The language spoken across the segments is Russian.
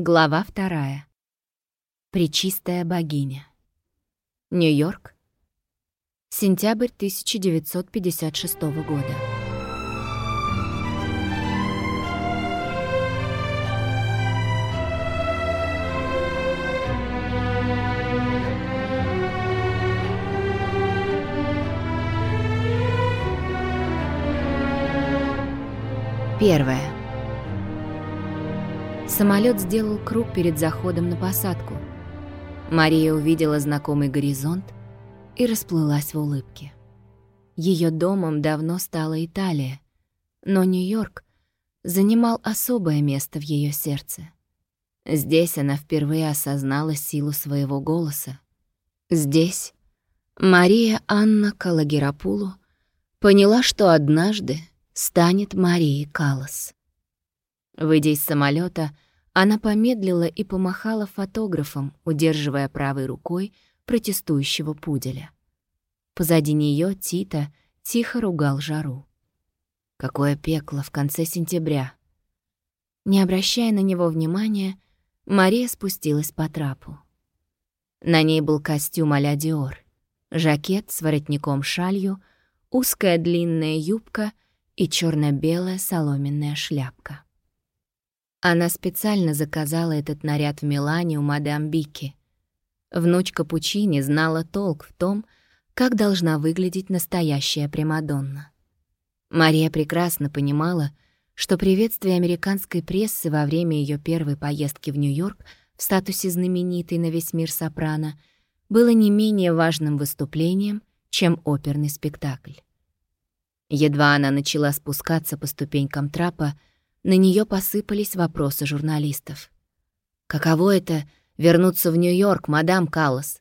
Глава вторая. Пречистая богиня. Нью-Йорк. Сентябрь 1956 года. Первое. Самолет сделал круг перед заходом на посадку. Мария увидела знакомый горизонт и расплылась в улыбке. Ее домом давно стала Италия, но Нью-Йорк занимал особое место в ее сердце. Здесь она впервые осознала силу своего голоса. Здесь Мария Анна Калагерапулу поняла, что однажды станет Марией Калас. Выйдя из самолета, она помедлила и помахала фотографом, удерживая правой рукой протестующего пуделя. Позади нее Тита тихо ругал жару. Какое пекло в конце сентября. Не обращая на него внимания, Мария спустилась по трапу. На ней был костюм а-ля Диор, жакет с воротником-шалью, узкая длинная юбка и черно белая соломенная шляпка. Она специально заказала этот наряд в Милане у мадам Бики. Внучка Пучини знала толк в том, как должна выглядеть настоящая Примадонна. Мария прекрасно понимала, что приветствие американской прессы во время ее первой поездки в Нью-Йорк в статусе знаменитой на весь мир сопрано было не менее важным выступлением, чем оперный спектакль. Едва она начала спускаться по ступенькам трапа, на нее посыпались вопросы журналистов. «Каково это — вернуться в Нью-Йорк, мадам Каллас?»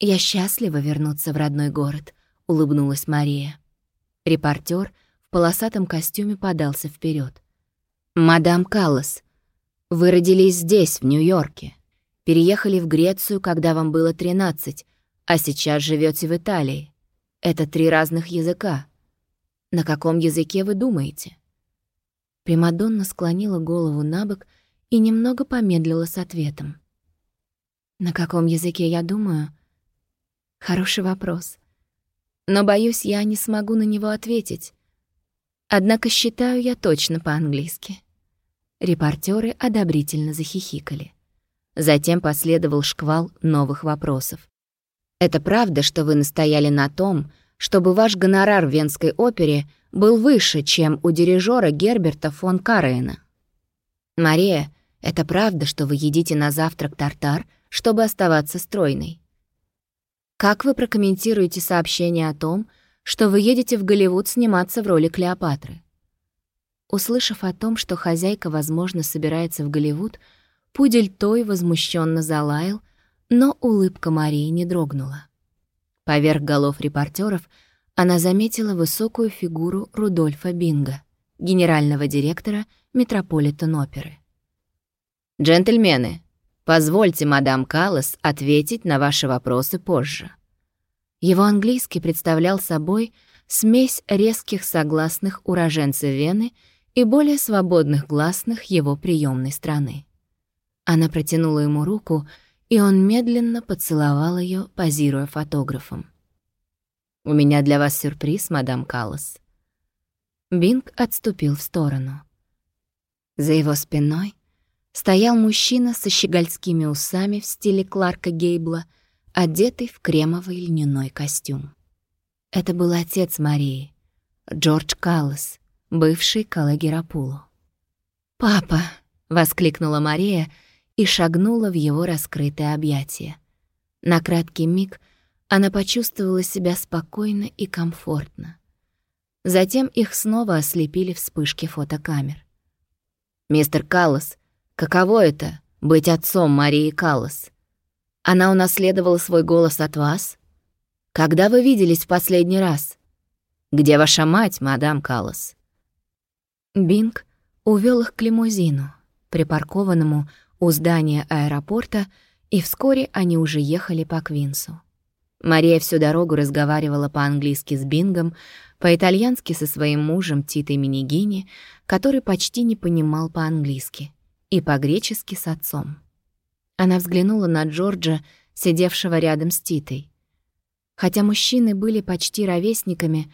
«Я счастлива вернуться в родной город», — улыбнулась Мария. Репортер в полосатом костюме подался вперед. «Мадам Каллас, вы родились здесь, в Нью-Йорке. Переехали в Грецию, когда вам было 13, а сейчас живете в Италии. Это три разных языка. На каком языке вы думаете?» Примадонна склонила голову на бок и немного помедлила с ответом. «На каком языке я думаю?» «Хороший вопрос. Но, боюсь, я не смогу на него ответить. Однако считаю я точно по-английски». Репортеры одобрительно захихикали. Затем последовал шквал новых вопросов. «Это правда, что вы настояли на том, чтобы ваш гонорар в Венской опере — был выше, чем у дирижера Герберта фон Карейна. «Мария, это правда, что вы едите на завтрак тартар, чтобы оставаться стройной?» «Как вы прокомментируете сообщение о том, что вы едете в Голливуд сниматься в роли Клеопатры?» Услышав о том, что хозяйка, возможно, собирается в Голливуд, пудель той возмущенно залаял, но улыбка Марии не дрогнула. Поверх голов репортеров она заметила высокую фигуру Рудольфа Бинга, генерального директора Метрополитен-оперы. «Джентльмены, позвольте мадам Каллас ответить на ваши вопросы позже». Его английский представлял собой смесь резких согласных уроженца Вены и более свободных гласных его приемной страны. Она протянула ему руку, и он медленно поцеловал ее, позируя фотографом. «У меня для вас сюрприз, мадам Каллас». Бинг отступил в сторону. За его спиной стоял мужчина со щегольскими усами в стиле Кларка Гейбла, одетый в кремовый льняной костюм. Это был отец Марии, Джордж Каллас, бывший Калагерапулу. «Папа!» — воскликнула Мария и шагнула в его раскрытое объятие. На краткий миг — она почувствовала себя спокойно и комфортно. Затем их снова ослепили вспышки фотокамер. «Мистер Каллас, каково это — быть отцом Марии Каллас? Она унаследовала свой голос от вас? Когда вы виделись в последний раз? Где ваша мать, мадам Каллас?» Бинг увел их к лимузину, припаркованному у здания аэропорта, и вскоре они уже ехали по Квинсу. Мария всю дорогу разговаривала по-английски с Бингом, по-итальянски со своим мужем Титой Минигини, который почти не понимал по-английски, и по-гречески с отцом. Она взглянула на Джорджа, сидевшего рядом с Титой. Хотя мужчины были почти ровесниками,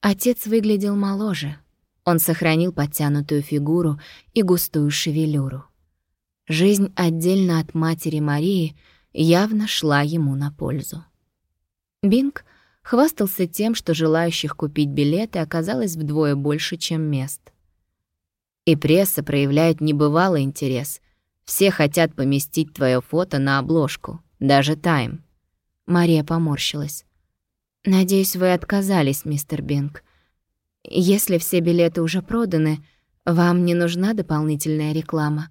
отец выглядел моложе. Он сохранил подтянутую фигуру и густую шевелюру. Жизнь отдельно от матери Марии явно шла ему на пользу. Бинг хвастался тем, что желающих купить билеты оказалось вдвое больше, чем мест. И пресса проявляет небывалый интерес. Все хотят поместить твое фото на обложку, даже «Тайм». Мария поморщилась. «Надеюсь, вы отказались, мистер Бинг. Если все билеты уже проданы, вам не нужна дополнительная реклама.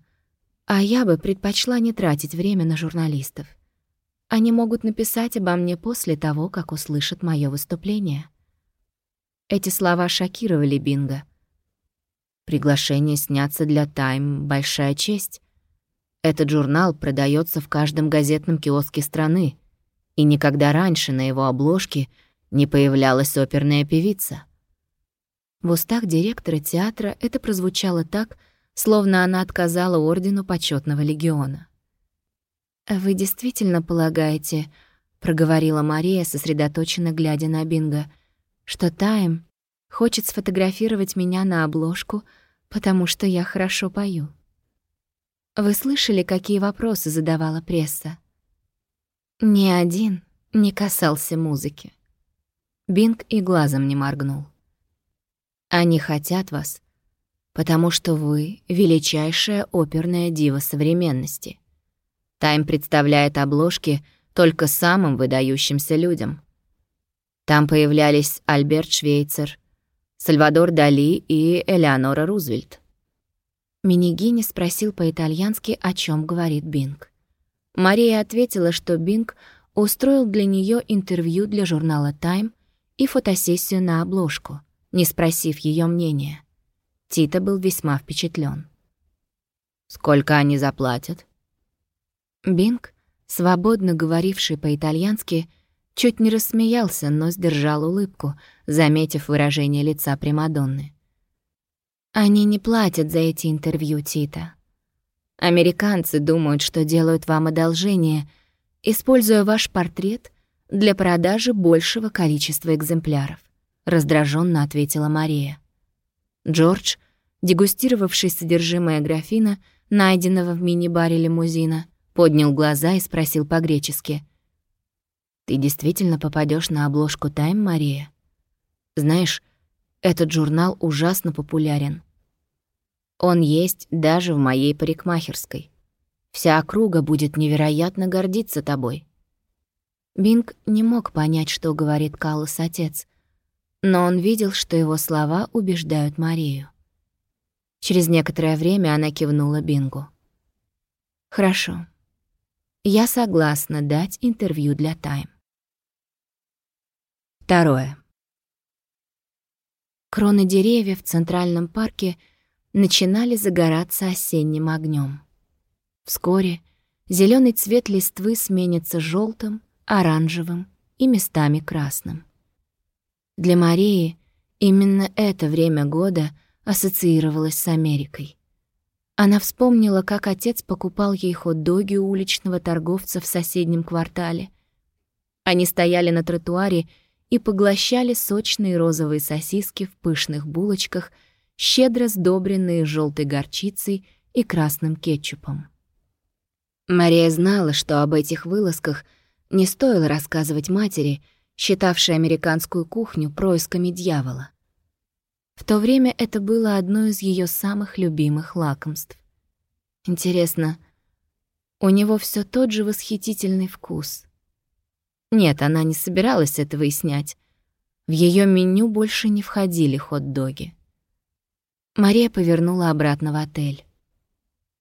А я бы предпочла не тратить время на журналистов. Они могут написать обо мне после того, как услышат мое выступление». Эти слова шокировали Бинга. Приглашение сняться для «Тайм» — большая честь. Этот журнал продается в каждом газетном киоске страны, и никогда раньше на его обложке не появлялась оперная певица. В устах директора театра это прозвучало так, словно она отказала ордену почетного легиона. «Вы действительно полагаете, — проговорила Мария, сосредоточенно глядя на Бинго, — что Тайм хочет сфотографировать меня на обложку, потому что я хорошо пою. Вы слышали, какие вопросы задавала пресса? Ни один не касался музыки. Бинг и глазом не моргнул. Они хотят вас, потому что вы — величайшая оперная дива современности. Тайм представляет обложки только самым выдающимся людям. Там появлялись Альберт Швейцер, Сальвадор Дали и Элеонора Рузвельт. Минигини спросил по-итальянски, о чем говорит Бинг. Мария ответила, что Бинг устроил для нее интервью для журнала «Тайм» и фотосессию на обложку, не спросив ее мнения. Тита был весьма впечатлен. «Сколько они заплатят?» Бинг, свободно говоривший по-итальянски, чуть не рассмеялся, но сдержал улыбку, заметив выражение лица Примадонны. «Они не платят за эти интервью, Тита. Американцы думают, что делают вам одолжение, используя ваш портрет для продажи большего количества экземпляров», раздраженно ответила Мария. Джордж, дегустировавший содержимое графина, найденного в мини-баре лимузина, поднял глаза и спросил по-гречески. «Ты действительно попадешь на обложку «Тайм», Мария?» «Знаешь, этот журнал ужасно популярен. Он есть даже в моей парикмахерской. Вся округа будет невероятно гордиться тобой». Бинг не мог понять, что говорит Каллас отец, но он видел, что его слова убеждают Марию. Через некоторое время она кивнула Бингу. «Хорошо. Я согласна дать интервью для Тайм. Второе. Кроны деревьев в Центральном парке начинали загораться осенним огнем. Вскоре зеленый цвет листвы сменится желтым, оранжевым и местами красным. Для Марии именно это время года ассоциировалось с Америкой. Она вспомнила, как отец покупал ей хот-доги у уличного торговца в соседнем квартале. Они стояли на тротуаре и поглощали сочные розовые сосиски в пышных булочках, щедро сдобренные желтой горчицей и красным кетчупом. Мария знала, что об этих вылазках не стоило рассказывать матери, считавшей американскую кухню происками дьявола. В то время это было одно из ее самых любимых лакомств. Интересно, у него все тот же восхитительный вкус. Нет, она не собиралась это выяснять. В ее меню больше не входили хот-доги. Мария повернула обратно в отель.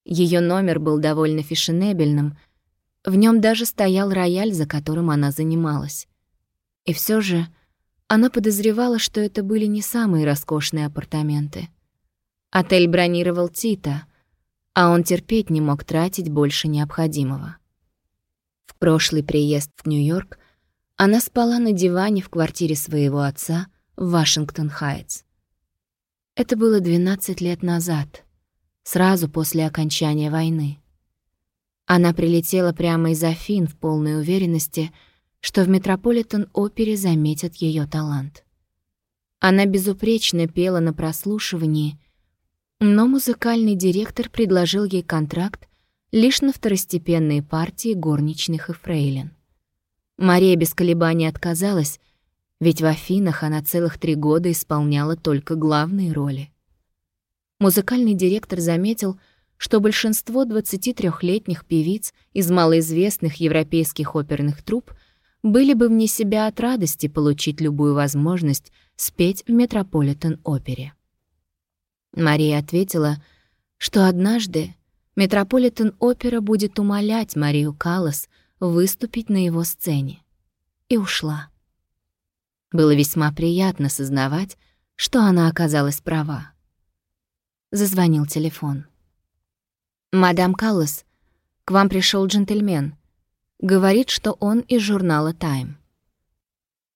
Ее номер был довольно фешенебельным, в нем даже стоял рояль, за которым она занималась. И все же она подозревала, что это были не самые роскошные апартаменты. Отель бронировал Тита, а он терпеть не мог тратить больше необходимого. В прошлый приезд в Нью-Йорк она спала на диване в квартире своего отца в Вашингтон-Хайтс. Это было 12 лет назад, сразу после окончания войны. Она прилетела прямо из Афин в полной уверенности, что в Метрополитен-опере заметят ее талант. Она безупречно пела на прослушивании, но музыкальный директор предложил ей контракт лишь на второстепенные партии горничных и фрейлин. Мария без колебаний отказалась, ведь в Афинах она целых три года исполняла только главные роли. Музыкальный директор заметил, что большинство 23-летних певиц из малоизвестных европейских оперных труп были бы вне себя от радости получить любую возможность спеть в Метрополитен-опере. Мария ответила, что однажды Метрополитен-опера будет умолять Марию Каллас выступить на его сцене. И ушла. Было весьма приятно сознавать, что она оказалась права. Зазвонил телефон. «Мадам Каллас, к вам пришел джентльмен. Говорит, что он из журнала «Тайм».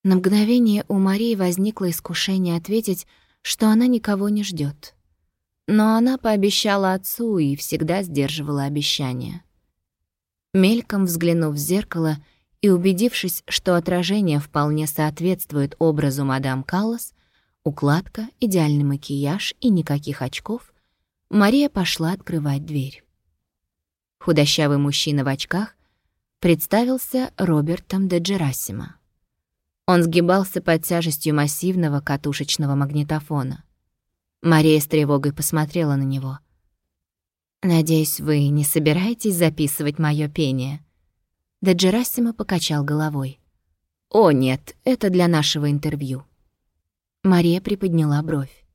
На мгновение у Марии возникло искушение ответить, что она никого не ждет. Но она пообещала отцу и всегда сдерживала обещания. Мельком взглянув в зеркало и убедившись, что отражение вполне соответствует образу мадам Каллас, укладка, идеальный макияж и никаких очков, Мария пошла открывать дверь. Худощавый мужчина в очках представился Робертом де Джерасимо. Он сгибался под тяжестью массивного катушечного магнитофона. Мария с тревогой посмотрела на него. «Надеюсь, вы не собираетесь записывать моё пение?» Де Джерасимо покачал головой. «О, нет, это для нашего интервью». Мария приподняла бровь.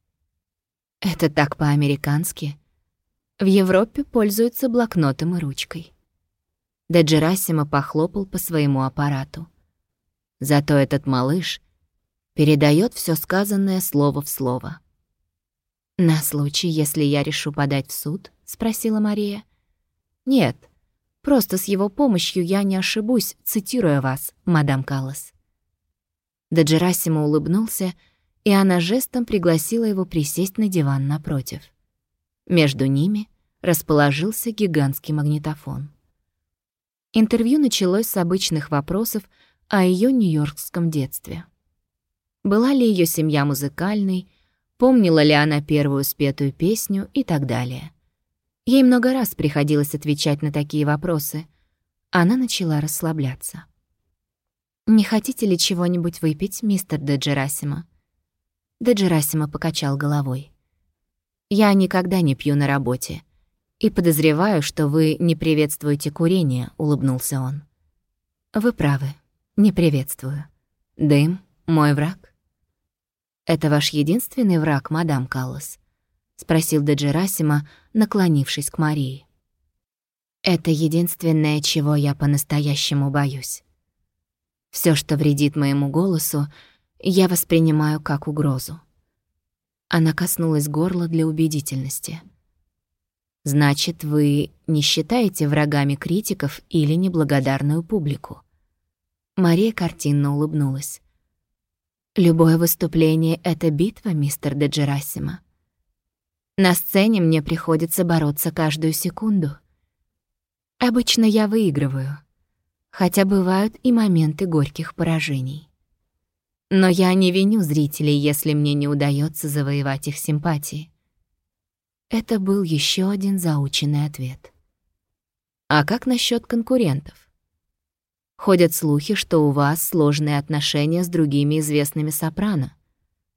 «Это так по-американски. В Европе пользуются блокнотом и ручкой». Де Джерасимо похлопал по своему аппарату. Зато этот малыш передает все сказанное слово в слово. «На случай, если я решу подать в суд?» — спросила Мария. «Нет, просто с его помощью я не ошибусь, цитируя вас, мадам Каллас». Де улыбнулся, и она жестом пригласила его присесть на диван напротив. Между ними расположился гигантский магнитофон. Интервью началось с обычных вопросов о ее нью-йоркском детстве. Была ли ее семья музыкальной, помнила ли она первую спетую песню и так далее. Ей много раз приходилось отвечать на такие вопросы. Она начала расслабляться. «Не хотите ли чего-нибудь выпить, мистер Де Джерасимо?» Покачал головой. «Я никогда не пью на работе. И подозреваю, что вы не приветствуете курение», — улыбнулся он. «Вы правы, не приветствую. Дым — мой враг. «Это ваш единственный враг, мадам Каллас?» — спросил де Джерасимо, наклонившись к Марии. «Это единственное, чего я по-настоящему боюсь. Все, что вредит моему голосу, я воспринимаю как угрозу». Она коснулась горла для убедительности. «Значит, вы не считаете врагами критиков или неблагодарную публику?» Мария картинно улыбнулась. Любое выступление — это битва, мистер Де Джерасимо. На сцене мне приходится бороться каждую секунду. Обычно я выигрываю, хотя бывают и моменты горьких поражений. Но я не виню зрителей, если мне не удается завоевать их симпатии. Это был еще один заученный ответ. А как насчет конкурентов? Ходят слухи, что у вас сложные отношения с другими известными сопрано.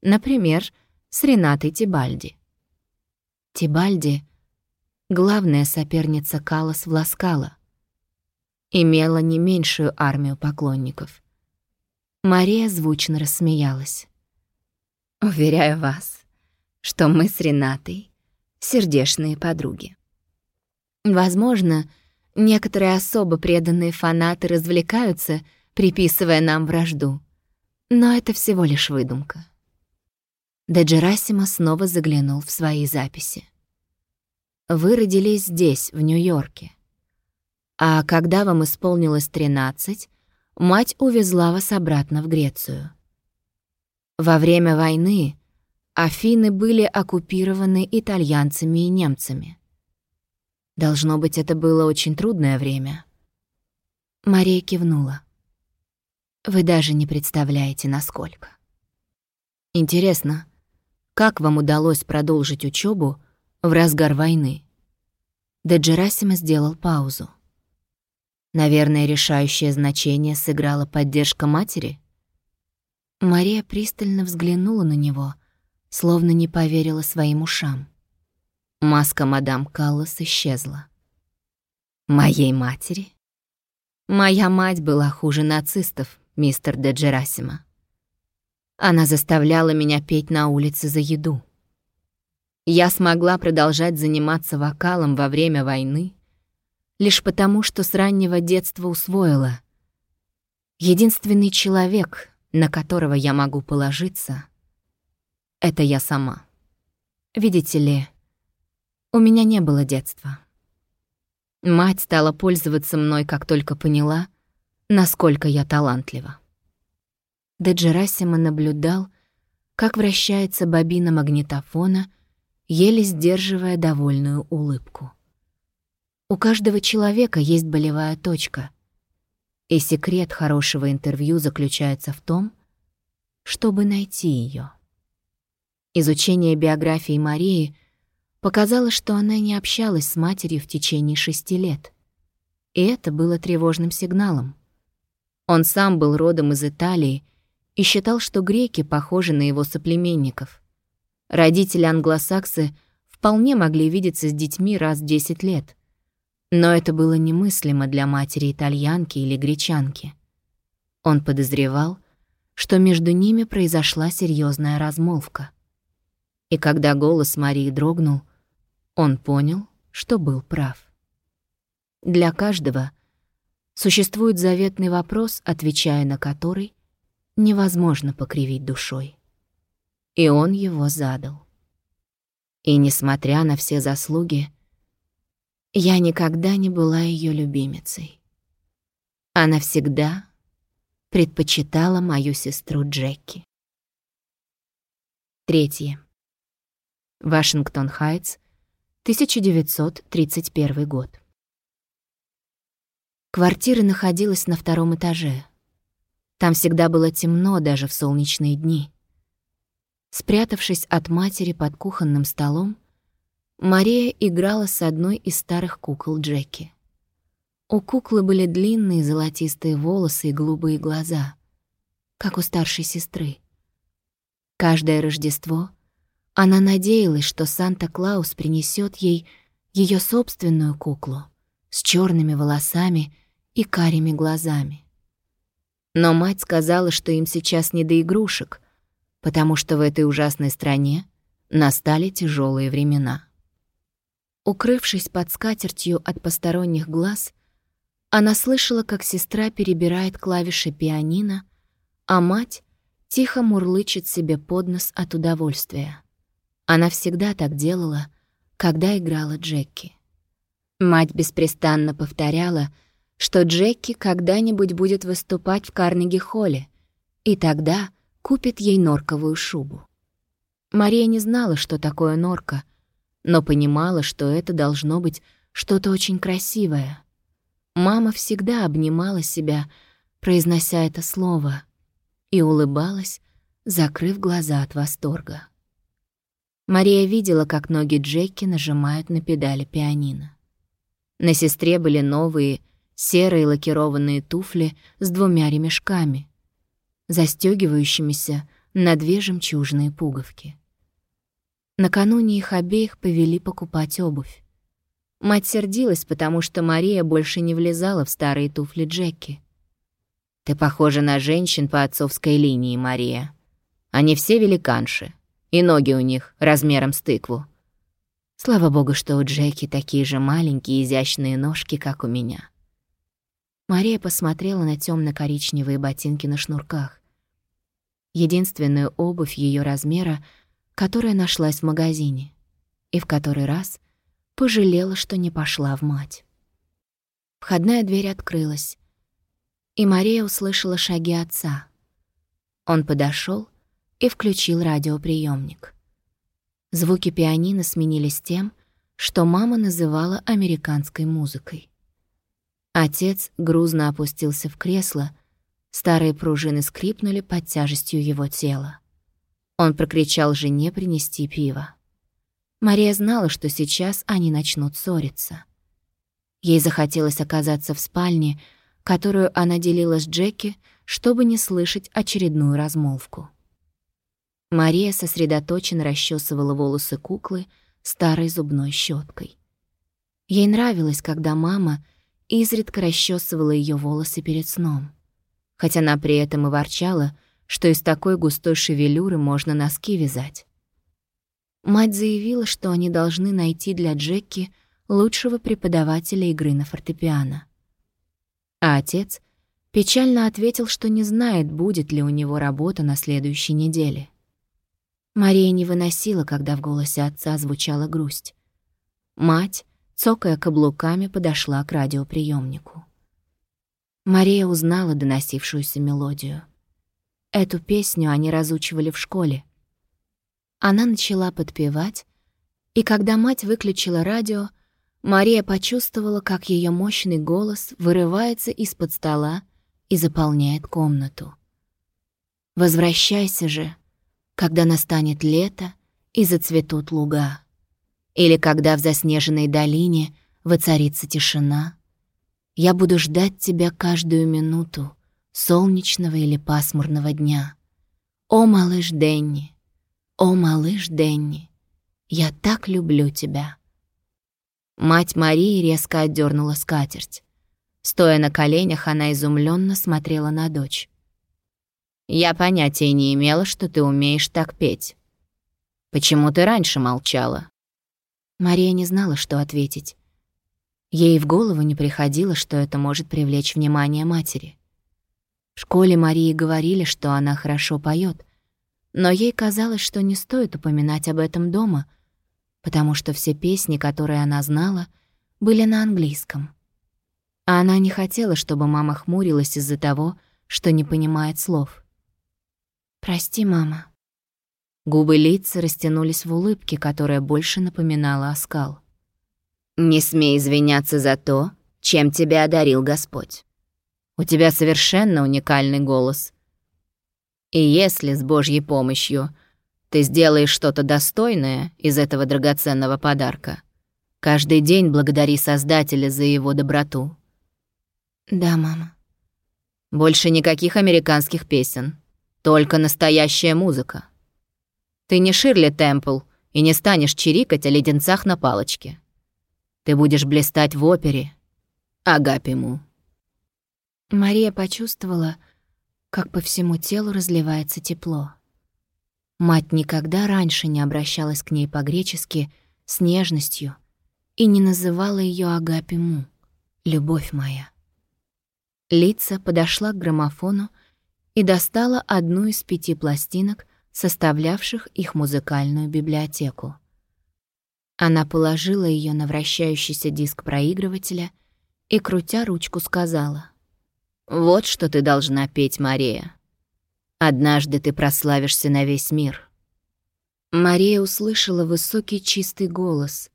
Например, с Ренатой Тибальди. Тибальди — главная соперница Калас Власкала. Имела не меньшую армию поклонников. Мария звучно рассмеялась. «Уверяю вас, что мы с Ренатой — сердечные подруги. Возможно, — Некоторые особо преданные фанаты развлекаются, приписывая нам вражду. Но это всего лишь выдумка. Де Джерасимо снова заглянул в свои записи. Вы родились здесь, в Нью-Йорке. А когда вам исполнилось 13, мать увезла вас обратно в Грецию. Во время войны Афины были оккупированы итальянцами и немцами — Должно быть, это было очень трудное время. Мария кивнула. Вы даже не представляете, насколько. Интересно, как вам удалось продолжить учебу в разгар войны? Де Джерасимо сделал паузу. Наверное, решающее значение сыграла поддержка матери? Мария пристально взглянула на него, словно не поверила своим ушам. Маска мадам Каллас исчезла. «Моей матери?» «Моя мать была хуже нацистов, мистер де Джерасимо. Она заставляла меня петь на улице за еду. Я смогла продолжать заниматься вокалом во время войны лишь потому, что с раннего детства усвоила. Единственный человек, на которого я могу положиться, это я сама. Видите ли, у меня не было детства. Мать стала пользоваться мной, как только поняла, насколько я талантлива. Де Джерасимо наблюдал, как вращается бобина магнитофона, еле сдерживая довольную улыбку. У каждого человека есть болевая точка, и секрет хорошего интервью заключается в том, чтобы найти ее. Изучение биографии Марии показала, что она не общалась с матерью в течение шести лет. И это было тревожным сигналом. Он сам был родом из Италии и считал, что греки похожи на его соплеменников. Родители англосаксы вполне могли видеться с детьми раз в 10 лет. Но это было немыслимо для матери итальянки или гречанки. Он подозревал, что между ними произошла серьезная размолвка. И когда голос Марии дрогнул, он понял, что был прав. Для каждого существует заветный вопрос, отвечая на который невозможно покривить душой. И он его задал. И несмотря на все заслуги, я никогда не была ее любимицей. Она всегда предпочитала мою сестру Джеки. Третье. Вашингтон-Хайтс, 1931 год. Квартира находилась на втором этаже. Там всегда было темно даже в солнечные дни. Спрятавшись от матери под кухонным столом, Мария играла с одной из старых кукол Джеки. У куклы были длинные золотистые волосы и голубые глаза, как у старшей сестры. Каждое Рождество — она надеялась, что Санта-Клаус принесет ей ее собственную куклу с черными волосами и карими глазами. Но мать сказала, что им сейчас не до игрушек, потому что в этой ужасной стране настали тяжелые времена. Укрывшись под скатертью от посторонних глаз, она слышала, как сестра перебирает клавиши пианино, а мать тихо мурлычет себе под нос от удовольствия. Она всегда так делала, когда играла Джеки. Мать беспрестанно повторяла, что Джеки когда-нибудь будет выступать в Карнеги-холле, и тогда купит ей норковую шубу. Мария не знала, что такое норка, но понимала, что это должно быть что-то очень красивое. Мама всегда обнимала себя, произнося это слово, и улыбалась, закрыв глаза от восторга. Мария видела, как ноги Джеки нажимают на педали пианино. На сестре были новые, серые лакированные туфли с двумя ремешками, застегивающимися на две жемчужные пуговки. Накануне их обеих повели покупать обувь. Мать сердилась, потому что Мария больше не влезала в старые туфли Джеки. «Ты похожа на женщин по отцовской линии, Мария. Они все великанши», и ноги у них размером с тыкву. Слава богу, что у Джеки такие же маленькие изящные ножки, как у меня. Мария посмотрела на темно коричневые ботинки на шнурках. Единственную обувь ее размера, которая нашлась в магазине, и в который раз пожалела, что не пошла в мать. Входная дверь открылась, и Мария услышала шаги отца. Он подошел и включил радиоприемник. Звуки пианино сменились тем, что мама называла американской музыкой. Отец грузно опустился в кресло, старые пружины скрипнули под тяжестью его тела. Он прокричал жене принести пиво. Мария знала, что сейчас они начнут ссориться. Ей захотелось оказаться в спальне, которую она делила с Джеки, чтобы не слышать очередную размолвку. Мария сосредоточенно расчесывала волосы куклы старой зубной щеткой. Ей нравилось, когда мама изредка расчесывала ее волосы перед сном, хотя она при этом и ворчала, что из такой густой шевелюры можно носки вязать. Мать заявила, что они должны найти для Джеки лучшего преподавателя игры на фортепиано. А отец печально ответил, что не знает, будет ли у него работа на следующей неделе. Мария не выносила, когда в голосе отца звучала грусть. Мать, цокая каблуками, подошла к радиоприемнику. Мария узнала доносившуюся мелодию. Эту песню они разучивали в школе. Она начала подпевать, и когда мать выключила радио, Мария почувствовала, как ее мощный голос вырывается из-под стола и заполняет комнату. «Возвращайся же», когда настанет лето и зацветут луга, или когда в заснеженной долине воцарится тишина. Я буду ждать тебя каждую минуту солнечного или пасмурного дня. О, малыш Денни, о, малыш Денни, я так люблю тебя. Мать Марии резко отдернула скатерть. Стоя на коленях, она изумленно смотрела на дочь. Я понятия не имела, что ты умеешь так петь. Почему ты раньше молчала?» Мария не знала, что ответить. Ей в голову не приходило, что это может привлечь внимание матери. В школе Марии говорили, что она хорошо поет, но ей казалось, что не стоит упоминать об этом дома, потому что все песни, которые она знала, были на английском. А она не хотела, чтобы мама хмурилась из-за того, что не понимает слов. «Прости, мама». Губы лица растянулись в улыбке, которая больше напоминала оскал. «Не смей извиняться за то, чем тебя одарил Господь. У тебя совершенно уникальный голос. И если с Божьей помощью ты сделаешь что-то достойное из этого драгоценного подарка, каждый день благодари Создателя за его доброту». «Да, мама». «Больше никаких американских песен. Только настоящая музыка. Ты не Ширли Темпл и не станешь чирикать о леденцах на палочке. Ты будешь блистать в опере. Агапиму. Мария почувствовала, как по всему телу разливается тепло. Мать никогда раньше не обращалась к ней по-гречески с нежностью и не называла ее Агапиму, любовь моя. Лица подошла к граммофону и достала одну из пяти пластинок, составлявших их музыкальную библиотеку. Она положила ее на вращающийся диск проигрывателя и, крутя ручку, сказала. «Вот что ты должна петь, Мария. Однажды ты прославишься на весь мир». Мария услышала высокий чистый голос,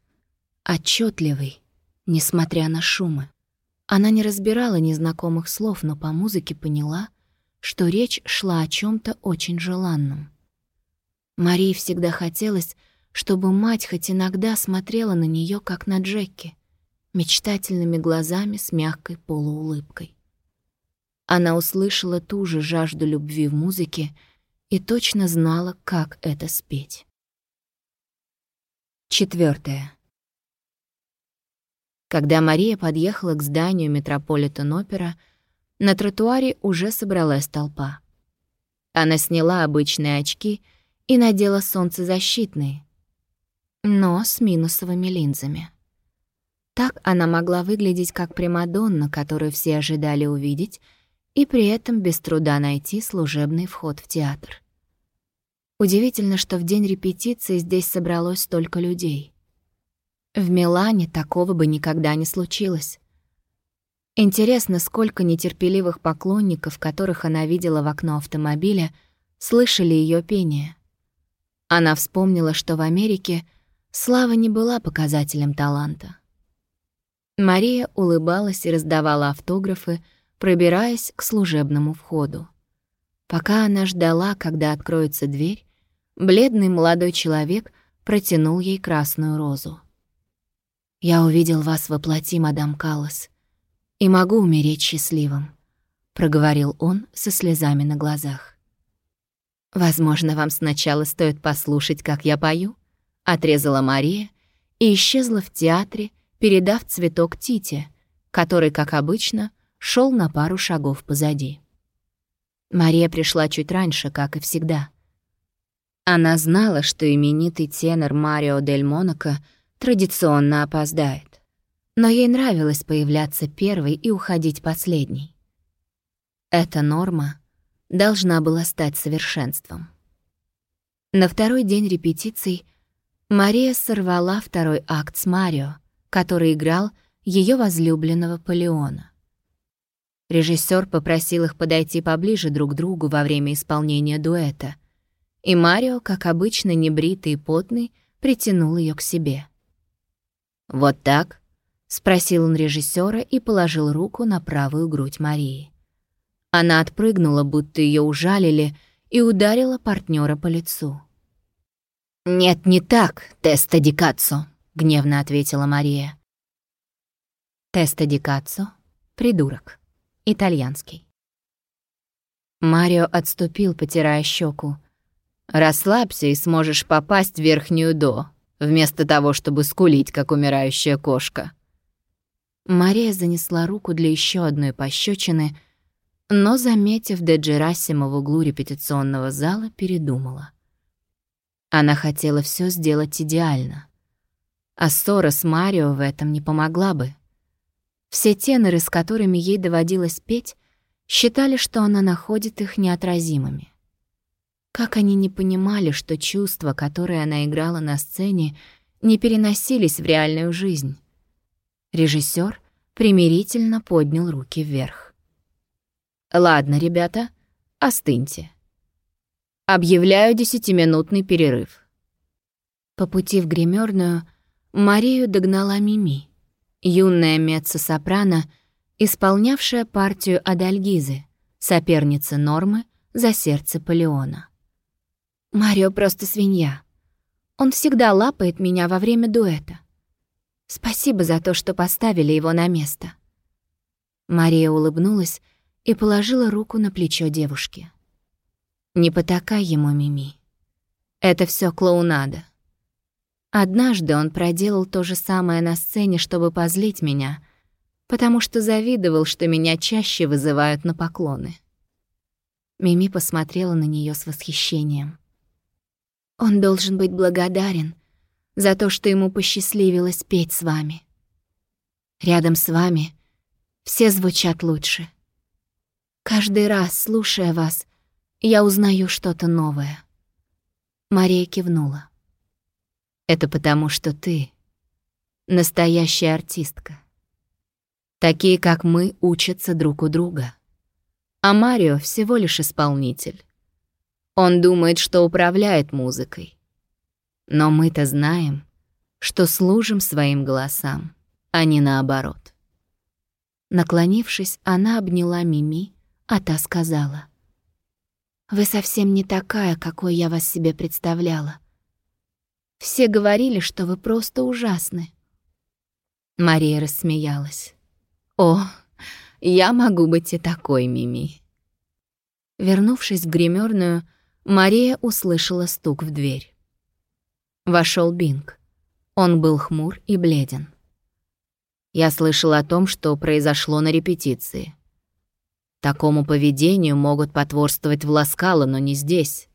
отчетливый, несмотря на шумы. Она не разбирала незнакомых слов, но по музыке поняла, что речь шла о чем то очень желанном. Марии всегда хотелось, чтобы мать хоть иногда смотрела на нее как на Джеки, мечтательными глазами с мягкой полуулыбкой. Она услышала ту же жажду любви в музыке и точно знала, как это спеть. Четвертое. Когда Мария подъехала к зданию Метрополитен-опера, на тротуаре уже собралась толпа. Она сняла обычные очки и надела солнцезащитные, но с минусовыми линзами. Так она могла выглядеть как Примадонна, которую все ожидали увидеть, и при этом без труда найти служебный вход в театр. Удивительно, что в день репетиции здесь собралось столько людей. В Милане такого бы никогда не случилось. Интересно, сколько нетерпеливых поклонников, которых она видела в окно автомобиля, слышали ее пение. Она вспомнила, что в Америке слава не была показателем таланта. Мария улыбалась и раздавала автографы, пробираясь к служебному входу. Пока она ждала, когда откроется дверь, бледный молодой человек протянул ей красную розу. «Я увидел вас во плоти, мадам Каллас, и могу умереть счастливым», — проговорил он со слезами на глазах. «Возможно, вам сначала стоит послушать, как я пою», — отрезала Мария и исчезла в театре, передав цветок Тите, который, как обычно, шел на пару шагов позади. Мария пришла чуть раньше, как и всегда. Она знала, что именитый тенор Марио Дель Монако традиционно опоздает. Но ей нравилось появляться первой и уходить последней. Эта норма должна была стать совершенством. На второй день репетиций Мария сорвала второй акт с Марио, который играл ее возлюбленного Полеона. Режиссер попросил их подойти поближе друг к другу во время исполнения дуэта, и Марио, как обычно небритый и потный, притянул ее к себе. «Вот так?» — спросил он режиссера и положил руку на правую грудь Марии. Она отпрыгнула, будто ее ужалили, и ударила партнера по лицу. «Нет, не так, Теста Дикаццо», гневно ответила Мария. Теста ди каццо — придурок. Итальянский. Марио отступил, потирая щеку. «Расслабься и сможешь попасть в верхнюю до, вместо того, чтобы скулить, как умирающая кошка». Мария занесла руку для еще одной пощечины, но, заметив Де Джерасима в углу репетиционного зала, передумала. Она хотела все сделать идеально. А ссора с Марио в этом не помогла бы. Все теноры, с которыми ей доводилось петь, считали, что она находит их неотразимыми. Как они не понимали, что чувства, которые она играла на сцене, не переносились в реальную жизнь. Режиссер примирительно поднял руки вверх. «Ладно, ребята, остыньте. Объявляю десятиминутный перерыв». По пути в гримерную Марию догнала Мими, юная меццо-сопрано, исполнявшая партию Адальгизы, соперница Нормы за сердце Полеона. «Марио просто свинья. Он всегда лапает меня во время дуэта. Спасибо за то, что поставили его на место». Мария улыбнулась и положила руку на плечо девушки. «Не потакай ему, Мими. Это все клоунада. Однажды он проделал то же самое на сцене, чтобы позлить меня, потому что завидовал, что меня чаще вызывают на поклоны. Мими посмотрела на нее с восхищением. «Он должен быть благодарен за то, что ему посчастливилось петь с вами. Рядом с вами все звучат лучше. Каждый раз, слушая вас, я узнаю что-то новое». Мария кивнула. Это потому, что ты настоящая артистка. Такие, как мы, учатся друг у друга. А Марио всего лишь исполнитель. Он думает, что управляет музыкой. Но мы-то знаем, что служим своим голосам, а не наоборот. Наклонившись, она обняла Мими, а та сказала. «Вы совсем не такая, какой я вас себе представляла. Все говорили, что вы просто ужасны». Мария рассмеялась. «О, я могу быть и такой, Мими». Вернувшись в гримерную, Мария услышала стук в дверь. Вошел Бинг. Он был хмур и бледен. Я слышал о том, что произошло на репетиции. Такому поведению могут потворствовать в Ласкало, но не здесь.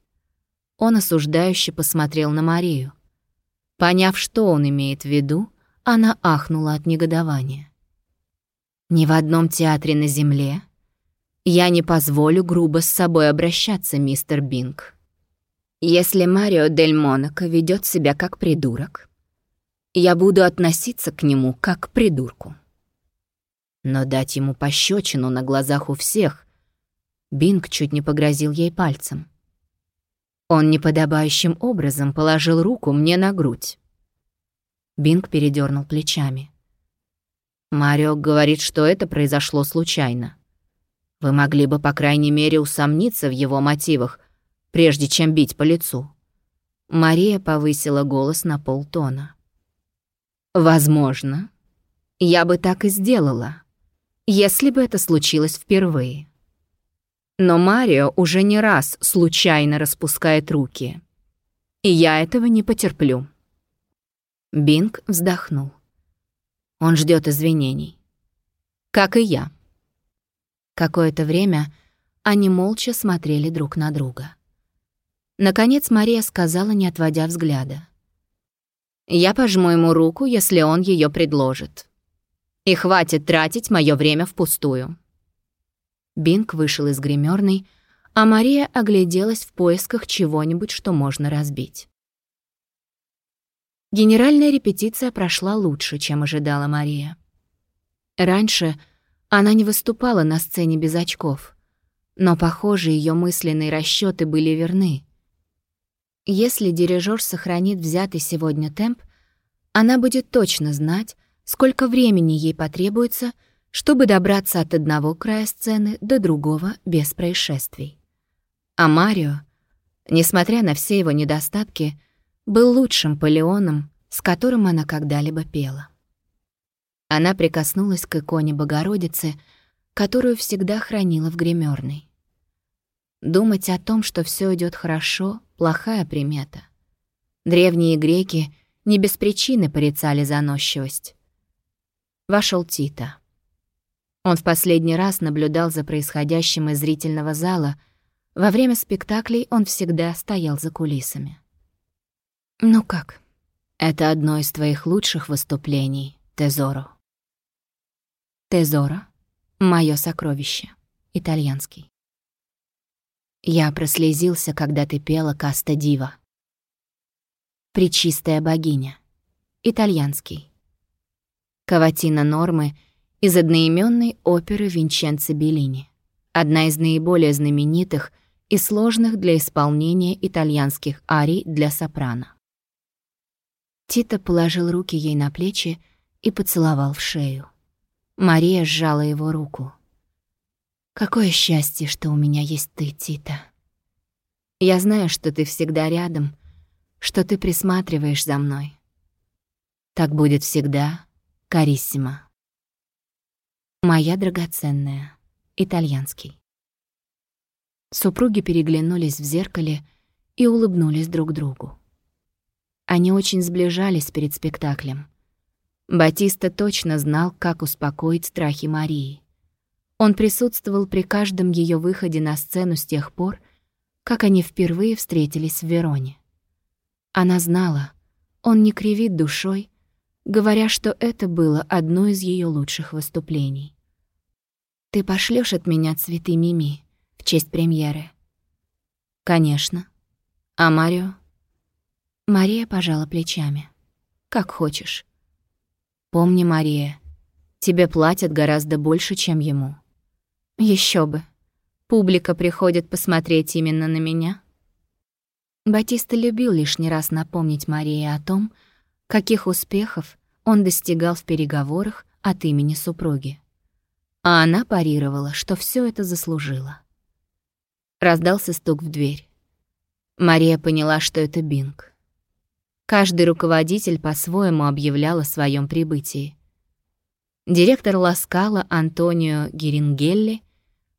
Он осуждающе посмотрел на Марию. Поняв, что он имеет в виду, она ахнула от негодования. «Ни в одном театре на Земле я не позволю грубо с собой обращаться, мистер Бинг. Если Марио Дель Монако ведет себя как придурок, я буду относиться к нему как к придурку. Но дать ему пощечину на глазах у всех Бинг чуть не погрозил ей пальцем. Он неподобающим образом положил руку мне на грудь. Бинг передернул плечами. Марио говорит, что это произошло случайно. Вы могли бы, по крайней мере, усомниться в его мотивах, прежде чем бить по лицу. Мария повысила голос на полтона. «Возможно. Я бы так и сделала, если бы это случилось впервые. Но Марио уже не раз случайно распускает руки. И я этого не потерплю». Бинг вздохнул. Он ждет извинений. Как и я. Какое-то время они молча смотрели друг на друга. Наконец Мария сказала, не отводя взгляда. «Я пожму ему руку, если он ее предложит. И хватит тратить мое время впустую». Бинг вышел из гримерной, а Мария огляделась в поисках чего-нибудь, что можно разбить. Генеральная репетиция прошла лучше, чем ожидала Мария. Раньше она не выступала на сцене без очков, но, похоже, ее мысленные расчеты были верны. Если дирижер сохранит взятый сегодня темп, она будет точно знать, сколько времени ей потребуется, чтобы добраться от одного края сцены до другого без происшествий. А Марио, несмотря на все его недостатки, был лучшим Палеоном, с которым она когда-либо пела. Она прикоснулась к иконе Богородицы, которую всегда хранила в гримерной. Думать о том, что все идет хорошо, — плохая примета. Древние греки не без причины порицали заносчивость. Вошел Тита. Он в последний раз наблюдал за происходящим из зрительного зала. Во время спектаклей он всегда стоял за кулисами. «Ну как? Это одно из твоих лучших выступлений, Тезоро». «Тезоро — мое сокровище», итальянский. Я прослезился, когда ты пела «Каста Дива». «Пречистая богиня». Итальянский. Каватина Нормы из одноименной оперы Винченцо Беллини. Одна из наиболее знаменитых и сложных для исполнения итальянских арий для сопрано. Тита положил руки ей на плечи и поцеловал в шею. Мария сжала его руку. Какое счастье, что у меня есть ты, Тита. Я знаю, что ты всегда рядом, что ты присматриваешь за мной. Так будет всегда, Кариссима. Моя драгоценная. Итальянский. Супруги переглянулись в зеркале и улыбнулись друг другу. Они очень сближались перед спектаклем. Батиста точно знал, как успокоить страхи Марии. Он присутствовал при каждом ее выходе на сцену с тех пор, как они впервые встретились в Вероне. Она знала, он не кривит душой, говоря, что это было одно из ее лучших выступлений. «Ты пошлешь от меня цветы Мими в честь премьеры?» «Конечно. А Марио?» Мария пожала плечами. «Как хочешь. Помни, Мария, тебе платят гораздо больше, чем ему». Еще бы. Публика приходит посмотреть именно на меня. Батиста любил лишний раз напомнить Марии о том, каких успехов он достигал в переговорах от имени супруги. А она парировала, что все это заслужила. Раздался стук в дверь. Мария поняла, что это Бинг. Каждый руководитель по-своему объявлял о своем прибытии. Директор Ласкала Антонио Герингелли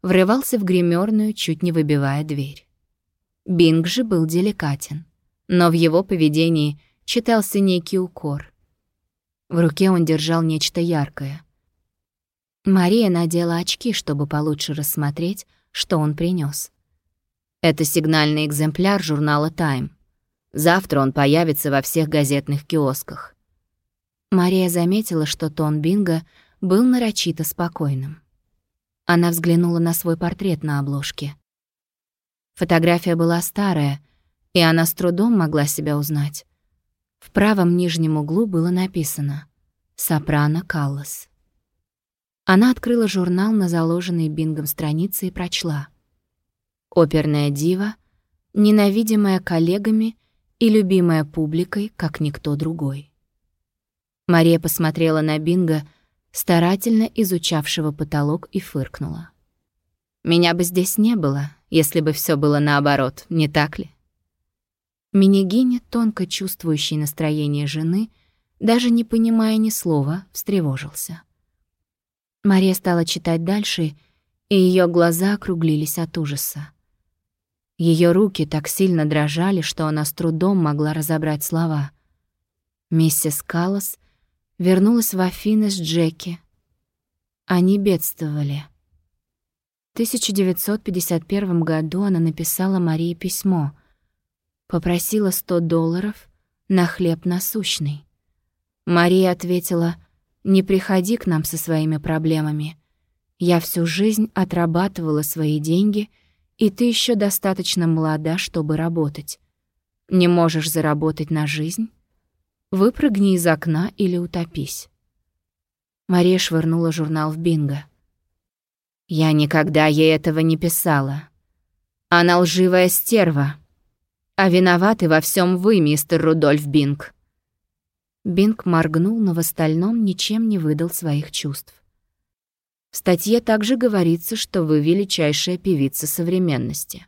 врывался в гримерную, чуть не выбивая дверь. Бинг же был деликатен, но в его поведении читался некий укор. В руке он держал нечто яркое. Мария надела очки, чтобы получше рассмотреть, что он принес. Это сигнальный экземпляр журнала «Тайм». Завтра он появится во всех газетных киосках. Мария заметила, что тон Бинга был нарочито спокойным. Она взглянула на свой портрет на обложке. Фотография была старая, и она с трудом могла себя узнать. В правом нижнем углу было написано «Сопрано Каллас». Она открыла журнал на заложенной бингом странице и прочла. «Оперная дива, ненавидимая коллегами и любимая публикой, как никто другой». Мария посмотрела на Бинга, старательно изучавшего потолок, и фыркнула. «Меня бы здесь не было, если бы все было наоборот, не так ли?» Минигиня, тонко чувствующий настроение жены, даже не понимая ни слова, встревожился. Мария стала читать дальше, и ее глаза округлились от ужаса. Ее руки так сильно дрожали, что она с трудом могла разобрать слова. Миссис Каллас вернулась в Афины с Джеки. Они бедствовали. В 1951 году она написала Марии письмо. Попросила 100 долларов на хлеб насущный. Мария ответила, «Не приходи к нам со своими проблемами. Я всю жизнь отрабатывала свои деньги, и ты еще достаточно молода, чтобы работать. Не можешь заработать на жизнь? Выпрыгни из окна или утопись». Мария швырнула журнал в бинго. «Я никогда ей этого не писала. Она лживая стерва. А виноваты во всем вы, мистер Рудольф Бинг». Бинг моргнул, но в остальном ничем не выдал своих чувств. В статье также говорится, что вы величайшая певица современности.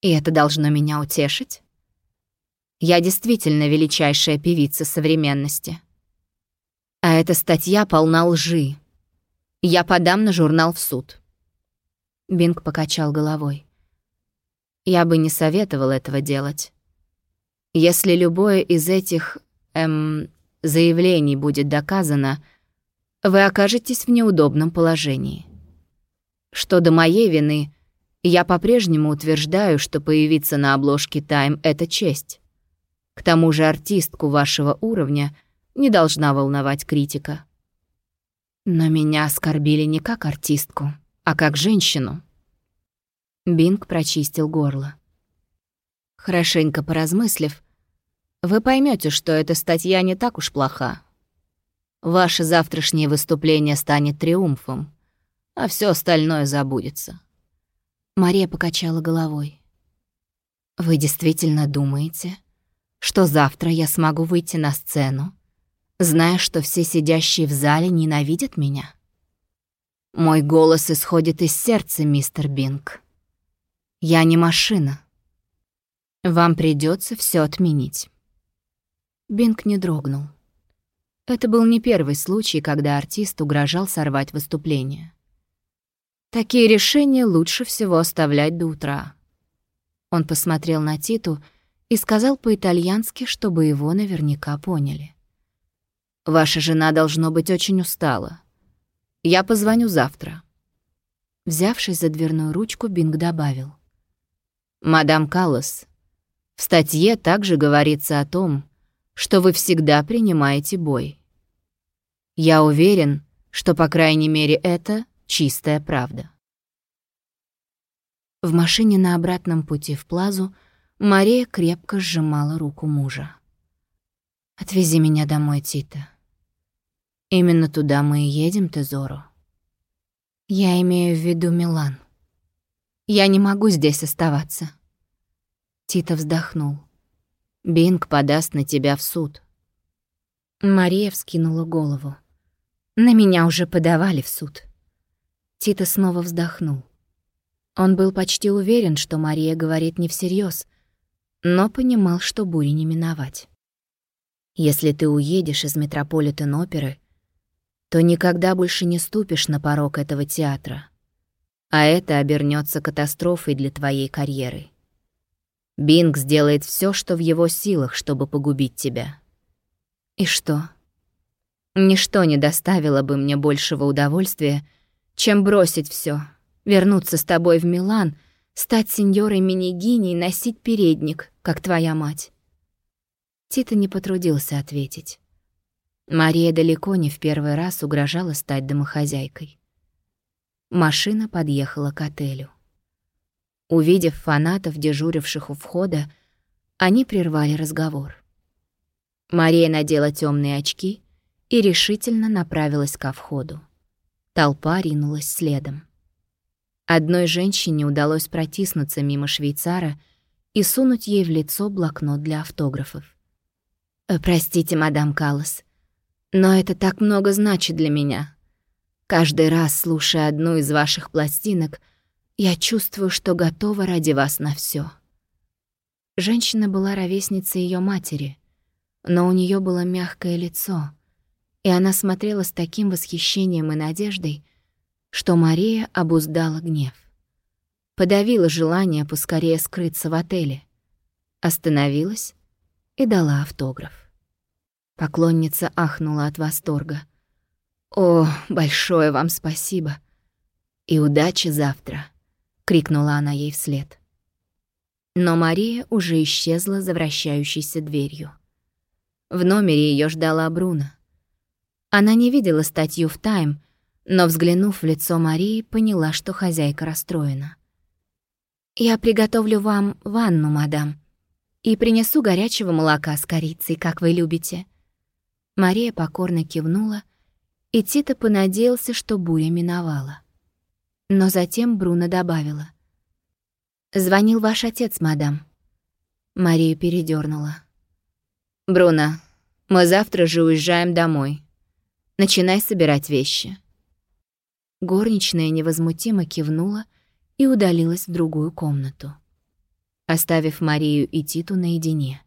И это должно меня утешить? Я действительно величайшая певица современности. А эта статья полна лжи. Я подам на журнал в суд. Бинг покачал головой. Я бы не советовал этого делать. Если любое из этих эм, заявлений будет доказано, вы окажетесь в неудобном положении. Что до моей вины, я по-прежнему утверждаю, что появиться на обложке Time — это честь. К тому же артистку вашего уровня не должна волновать критика. Но меня оскорбили не как артистку, а как женщину. Бинг прочистил горло. Хорошенько поразмыслив, вы поймете, что эта статья не так уж плоха. Ваше завтрашнее выступление станет триумфом, а все остальное забудется. Мария покачала головой. Вы действительно думаете, что завтра я смогу выйти на сцену, зная, что все сидящие в зале ненавидят меня? Мой голос исходит из сердца, мистер Бинг. Я не машина. Вам придется все отменить. Бинг не дрогнул. Это был не первый случай, когда артист угрожал сорвать выступление. Такие решения лучше всего оставлять до утра. Он посмотрел на Титу и сказал по-итальянски, чтобы его наверняка поняли. «Ваша жена должно быть очень устала. Я позвоню завтра». Взявшись за дверную ручку, Бинг добавил. «Мадам Каллас, в статье также говорится о том, что вы всегда принимаете бой. Я уверен, что, по крайней мере, это чистая правда. В машине на обратном пути в Плазу Мария крепко сжимала руку мужа. «Отвези меня домой, Тита. Именно туда мы и едем, Тезору. Я имею в виду Милан. Я не могу здесь оставаться». Тита вздохнул. Бинг подаст на тебя в суд». Мария вскинула голову. «На меня уже подавали в суд». Тита снова вздохнул. Он был почти уверен, что Мария говорит не всерьез, но понимал, что бури не миновать. «Если ты уедешь из Метрополитен-оперы, то никогда больше не ступишь на порог этого театра, а это обернется катастрофой для твоей карьеры». Бинг сделает все, что в его силах, чтобы погубить тебя. И что? Ничто не доставило бы мне большего удовольствия, чем бросить все, вернуться с тобой в Милан, стать сеньорой Минигини и носить передник, как твоя мать. Тита не потрудился ответить. Мария далеко не в первый раз угрожала стать домохозяйкой. Машина подъехала к отелю. Увидев фанатов, дежуривших у входа, они прервали разговор. Мария надела темные очки и решительно направилась ко входу. Толпа ринулась следом. Одной женщине удалось протиснуться мимо швейцара и сунуть ей в лицо блокнот для автографов. «Э, «Простите, мадам Каллас, Но это так много значит для меня. Каждый раз, слушая одну из ваших пластинок, я чувствую, что готова ради вас на все. Женщина была ровесницей ее матери, но у нее было мягкое лицо, и она смотрела с таким восхищением и надеждой, что Мария обуздала гнев. Подавила желание поскорее скрыться в отеле. Остановилась и дала автограф. Поклонница ахнула от восторга. «О, большое вам спасибо! И удачи завтра!» — крикнула она ей вслед. Но Мария уже исчезла за вращающейся дверью. В номере ее ждала Бруно. Она не видела статью в «Тайм», но, взглянув в лицо Марии, поняла, что хозяйка расстроена. «Я приготовлю вам ванну, мадам, и принесу горячего молока с корицей, как вы любите». Мария покорно кивнула, и Тита понадеялся, что буря миновала. Но затем Бруно добавила. «Звонил ваш отец, мадам». Марию передернула. «Бруно, мы завтра же уезжаем домой. Начинай собирать вещи». Горничная невозмутимо кивнула и удалилась в другую комнату, оставив Марию и Титу наедине.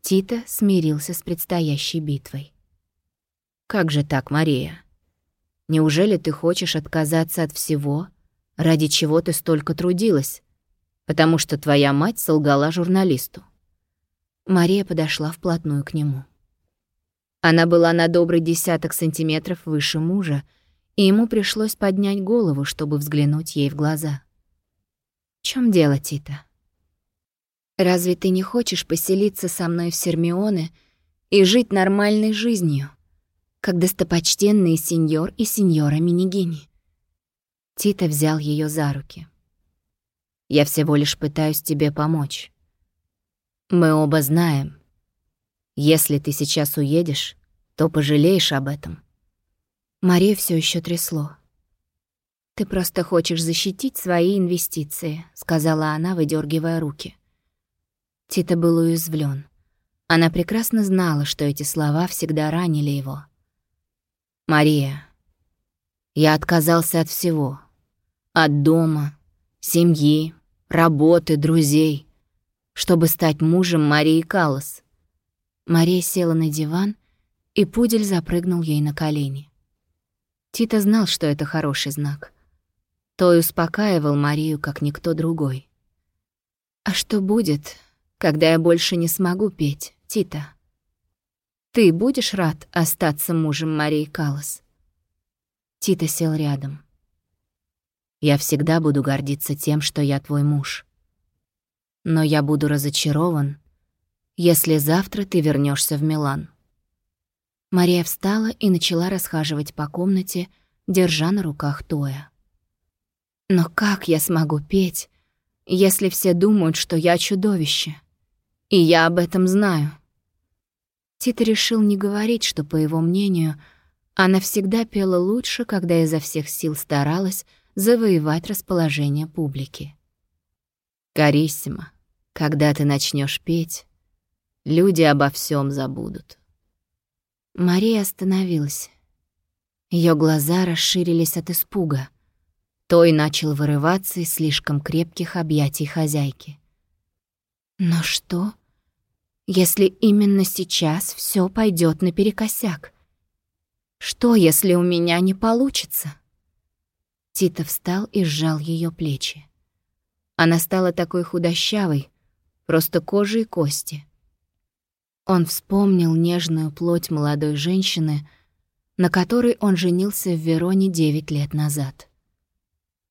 Тита смирился с предстоящей битвой. «Как же так, Мария? Неужели ты хочешь отказаться от всего, ради чего ты столько трудилась, потому что твоя мать солгала журналисту?» Мария подошла вплотную к нему. Она была на добрый десяток сантиметров выше мужа, и ему пришлось поднять голову, чтобы взглянуть ей в глаза. «В чём дело, Тита? Разве ты не хочешь поселиться со мной в Сермионе и жить нормальной жизнью, как достопочтенный сеньор и сеньора Минигини?» Тита взял ее за руки. «Я всего лишь пытаюсь тебе помочь. Мы оба знаем, если ты сейчас уедешь, то пожалеешь об этом. Марию все еще трясло. «Ты просто хочешь защитить свои инвестиции», — сказала она, выдергивая руки. Тита был уязвлен. Она прекрасно знала, что эти слова всегда ранили его. «Мария, я отказался от всего. От дома, семьи, работы, друзей, чтобы стать мужем Марии Каллас». Мария села на диван, и пудель запрыгнул ей на колени. Тита знал, что это хороший знак. Той успокаивал Марию, как никто другой. «А что будет, когда я больше не смогу петь, Тита? Ты будешь рад остаться мужем Марии Калас?» Тита сел рядом. «Я всегда буду гордиться тем, что я твой муж. Но я буду разочарован, если завтра ты вернешься в Милан». Мария встала и начала расхаживать по комнате, держа на руках Тоя. «Но как я смогу петь, если все думают, что я чудовище? И я об этом знаю». Тита решил не говорить, что, по его мнению, она всегда пела лучше, когда изо всех сил старалась завоевать расположение публики. «Кариссимо, когда ты начнешь петь, люди обо всем забудут». Мария остановилась. Ее глаза расширились от испуга. Той начал вырываться из слишком крепких объятий хозяйки. Но что, если именно сейчас все пойдет наперекосяк? Что, если у меня не получится? Тита встал и сжал ее плечи. Она стала такой худощавой, просто кожа и кости. Он вспомнил нежную плоть молодой женщины, на которой он женился в Вероне девять лет назад.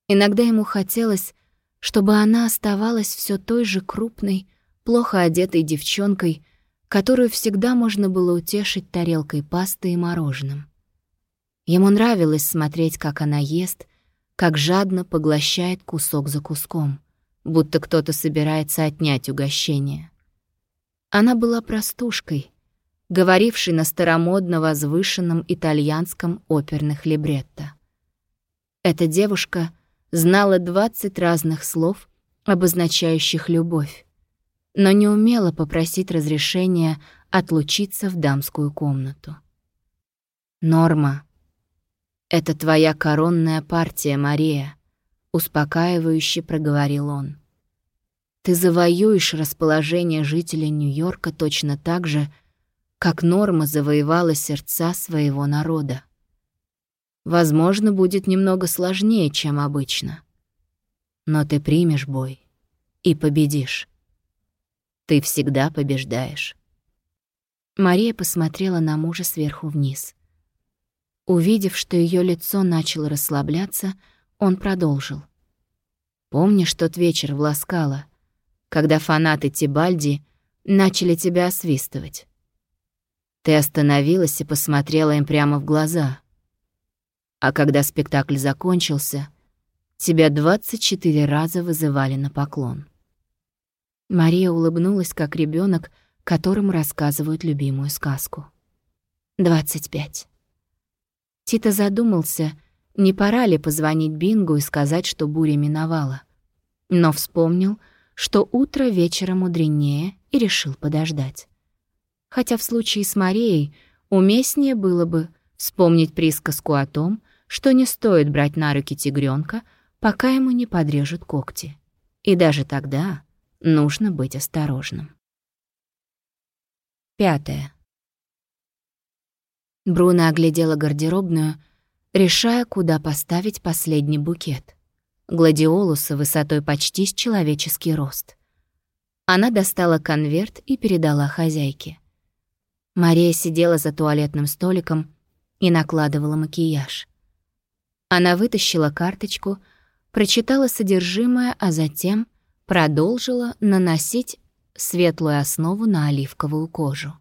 Иногда ему хотелось, чтобы она оставалась все той же крупной, плохо одетой девчонкой, которую всегда можно было утешить тарелкой пасты и мороженым. Ему нравилось смотреть, как она ест, как жадно поглощает кусок за куском, будто кто-то собирается отнять угощение. Она была простушкой, говорившей на старомодно возвышенном итальянском оперных либретто. Эта девушка знала 20 разных слов, обозначающих любовь, но не умела попросить разрешения отлучиться в дамскую комнату. «Норма, это твоя коронная партия, Мария», — успокаивающе проговорил он. «Ты завоюешь расположение жителей Нью-Йорка точно так же, как Норма завоевала сердца своего народа. Возможно, будет немного сложнее, чем обычно. Но ты примешь бой и победишь. Ты всегда побеждаешь. Мария посмотрела на мужа сверху вниз. Увидев, что ее лицо начало расслабляться, он продолжил. «Помнишь тот вечер в Ласкало, когда фанаты Тибальди начали тебя освистывать? Ты остановилась и посмотрела им прямо в глаза. А когда спектакль закончился, тебя 24 раза вызывали на поклон. Мария улыбнулась, как ребенок, которому рассказывают любимую сказку. «Двадцать пять». Тита задумался, не пора ли позвонить Бингу и сказать, что буря миновала. Но вспомнил, что утро вечера мудренее, и решил подождать. Хотя в случае с Марией уместнее было бы вспомнить присказку о том, что не стоит брать на руки тигренка, пока ему не подрежут когти. И даже тогда нужно быть осторожным. Пятое. Бруно оглядела гардеробную, решая, куда поставить последний букет. Гладиолуса высотой почти с человеческий рост. Она достала конверт и передала хозяйке. Мария сидела за туалетным столиком и накладывала макияж. Она вытащила карточку, прочитала содержимое, а затем продолжила наносить светлую основу на оливковую кожу.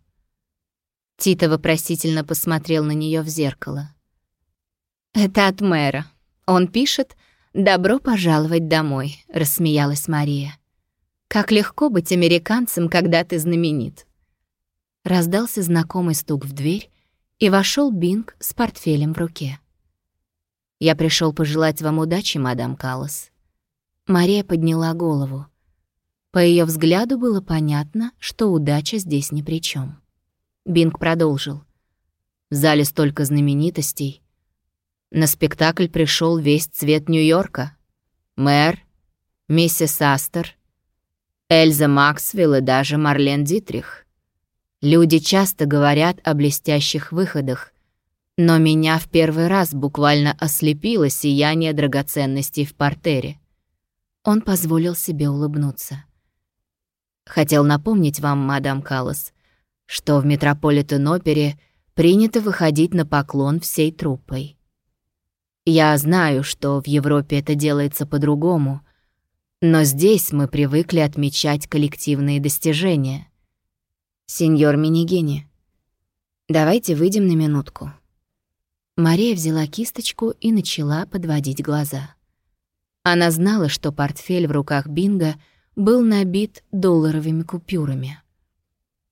Тита вопросительно посмотрел на нее в зеркало. «Это от мэра. Он пишет «Добро пожаловать домой», — рассмеялась Мария. «Как легко быть американцем, когда ты знаменит». Раздался знакомый стук в дверь, и вошел Бинг с портфелем в руке. «Я пришел пожелать вам удачи, мадам Каллас». Мария подняла голову. По ее взгляду было понятно, что удача здесь ни при чем. Бинг продолжил. В зале столько знаменитостей. На спектакль пришел весь цвет Нью-Йорка. Мэр, миссис Астер, Эльза Максвелл и даже Марлен Дитрих. Люди часто говорят о блестящих выходах, но меня в первый раз буквально ослепило сияние драгоценностей в портере. Он позволил себе улыбнуться. Хотел напомнить вам, мадам Каллас, что в Метрополитен-опере принято выходить на поклон всей труппой. Я знаю, что в Европе это делается по-другому, но здесь мы привыкли отмечать коллективные достижения. Сеньор Минигини, давайте выйдем на минутку. Мария взяла кисточку и начала подводить глаза. Она знала, что портфель в руках Бинга был набит долларовыми купюрами.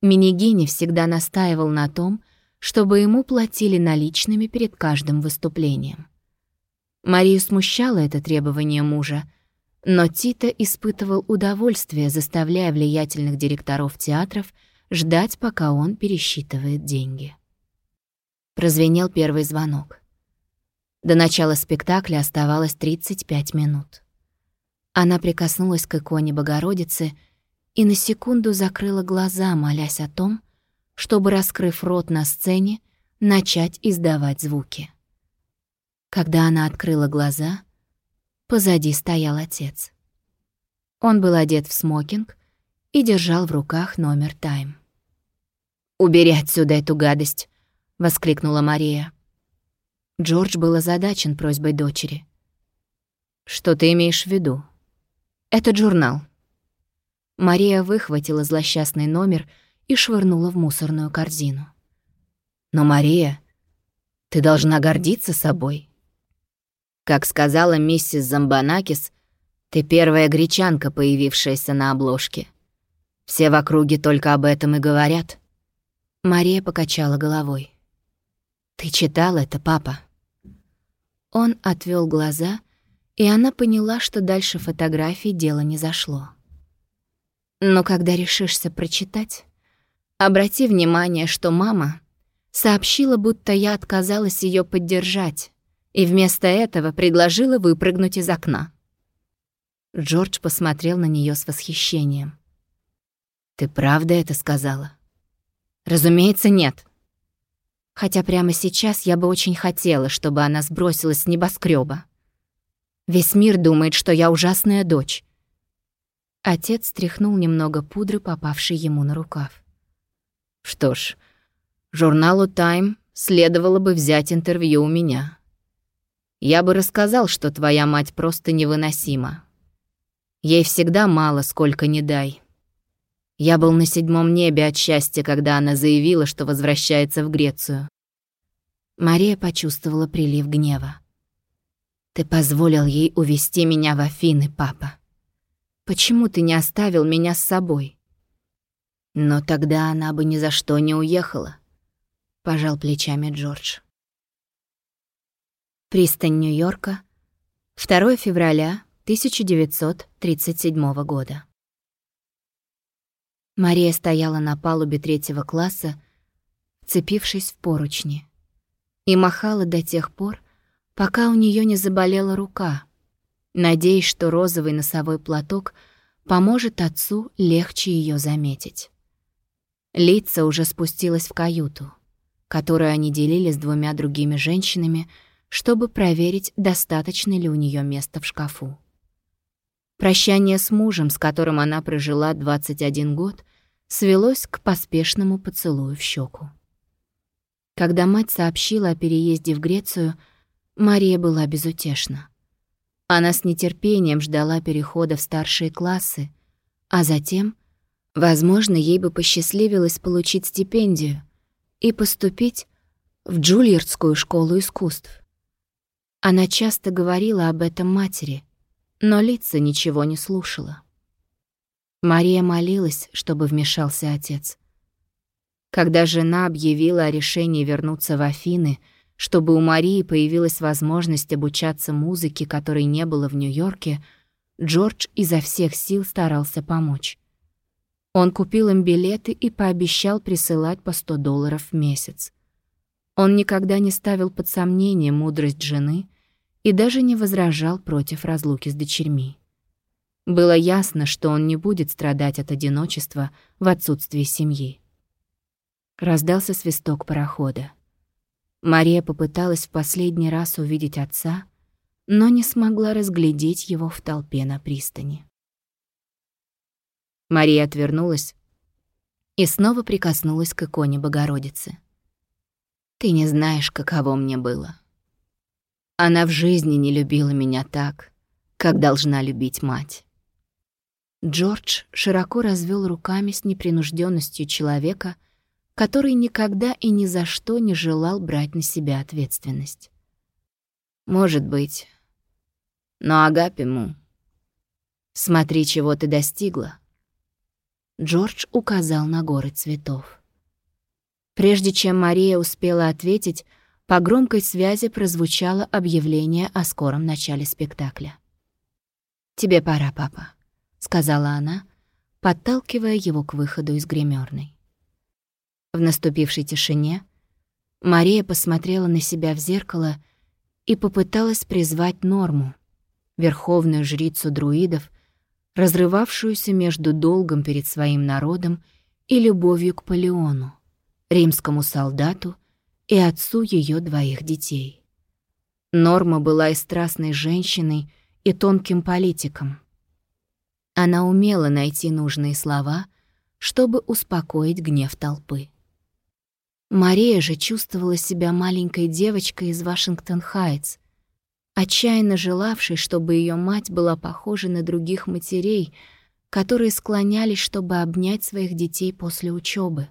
Минигини всегда настаивал на том, чтобы ему платили наличными перед каждым выступлением. Марию смущало это требование мужа, но Тита испытывал удовольствие, заставляя влиятельных директоров театров ждать, пока он пересчитывает деньги. Прозвенел первый звонок. До начала спектакля оставалось 35 минут. Она прикоснулась к иконе Богородицы и на секунду закрыла глаза, молясь о том, чтобы, раскрыв рот на сцене, начать издавать звуки. Когда она открыла глаза, позади стоял отец. Он был одет в смокинг и держал в руках номер «Тайм». «Убери отсюда эту гадость!» воскликнула Мария. Джордж был озадачен просьбой дочери. «Что ты имеешь в виду?» «Это журнал». Мария выхватила злосчастный номер и швырнула в мусорную корзину. «Но, Мария, ты должна гордиться собой. Как сказала миссис Замбанакис, ты первая гречанка, появившаяся на обложке. Все в округе только об этом и говорят». Мария покачала головой. «Ты читал это, папа?» Он отвел глаза, и она поняла, что дальше фотографии дело не зашло. Но когда решишься прочитать, обрати внимание, что мама Сообщила, будто я отказалась ее поддержать, и вместо этого предложила выпрыгнуть из окна. Джордж посмотрел на нее с восхищением. «Ты правда это сказала?» «Разумеется, нет», Хотя прямо сейчас я бы очень хотела, чтобы она сбросилась с небоскреба. Весь мир думает, что я ужасная дочь. Отец стряхнул немного пудры, попавшей ему на рукав. Что ж, журналу «Тайм» следовало бы взять интервью у меня. Я бы рассказал, что твоя мать просто невыносима. Ей всегда мало, сколько не дай. Я был на седьмом небе от счастья, когда она заявила, что возвращается в Грецию. Мария почувствовала прилив гнева. «Ты позволил ей увести меня в Афины, папа. Почему ты не оставил меня с собой?» «Но тогда она бы ни за что не уехала», — пожал плечами Джордж. Пристань Нью-Йорка, 2 февраля 1937 года. Мария стояла на палубе третьего класса, вцепившись в поручни, и махала до тех пор, пока у нее не заболела рука, надеясь, что розовый носовой платок поможет отцу легче ее заметить. Лица уже спустилась в каюту, которую они делили с двумя другими женщинами, чтобы проверить, достаточно ли у нее места в шкафу. Прощание с мужем, с которым она прожила 21 год, свелось к поспешному поцелую в щеку. Когда мать сообщила о переезде в Грецию, Мария была безутешна. Она с нетерпением ждала перехода в старшие классы, а затем, возможно, ей бы посчастливилось получить стипендию и поступить в Джульярдскую школу искусств. Она часто говорила об этом матери — но лица ничего не слушала. Мария молилась, чтобы вмешался отец. Когда жена объявила о решении вернуться в Афины, чтобы у Марии появилась возможность обучаться музыке, которой не было в Нью-Йорке, Джордж изо всех сил старался помочь. Он купил им билеты и пообещал присылать по 100 долларов в месяц. Он никогда не ставил под сомнение мудрость жены и даже не возражал против разлуки с дочерьми. Было ясно, что он не будет страдать от одиночества в отсутствии семьи. Раздался свисток парохода. Мария попыталась в последний раз увидеть отца, но не смогла разглядеть его в толпе на пристани. Мария отвернулась и снова прикоснулась к иконе Богородицы. «Ты не знаешь, каково мне было. Она в жизни не любила меня так, как должна любить мать. Джордж широко развел руками с непринужденностью человека, который никогда и ни за что не желал брать на себя ответственность. «Может быть. Но Агапиму, смотри, чего ты достигла». Джордж указал на горы цветов. Прежде чем Мария успела ответить, по громкой связи прозвучало объявление о скором начале спектакля. «Тебе пора, папа», — сказала она, подталкивая его к выходу из гримерной. В наступившей тишине Мария посмотрела на себя в зеркало и попыталась призвать Норму, верховную жрицу друидов, разрывавшуюся между долгом перед своим народом и любовью к Палеону, римскому солдату, и отцу ее двоих детей. Норма была и страстной женщиной, и тонким политиком. Она умела найти нужные слова, чтобы успокоить гнев толпы. Мария же чувствовала себя маленькой девочкой из Вашингтон-Хайтс, отчаянно желавшей, чтобы ее мать была похожа на других матерей, которые склонялись, чтобы обнять своих детей после учебы.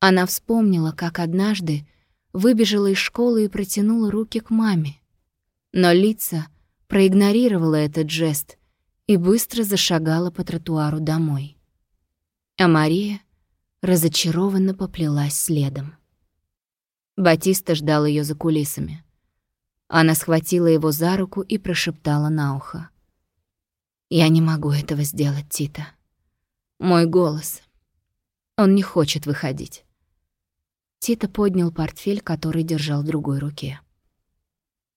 Она вспомнила, как однажды выбежала из школы и протянула руки к маме. Но лица проигнорировала этот жест и быстро зашагала по тротуару домой. А Мария разочарованно поплелась следом. Батиста ждал ее за кулисами. Она схватила его за руку и прошептала на ухо. «Я не могу этого сделать, Тита. Мой голос. Он не хочет выходить. Тита поднял портфель, который держал в другой руке.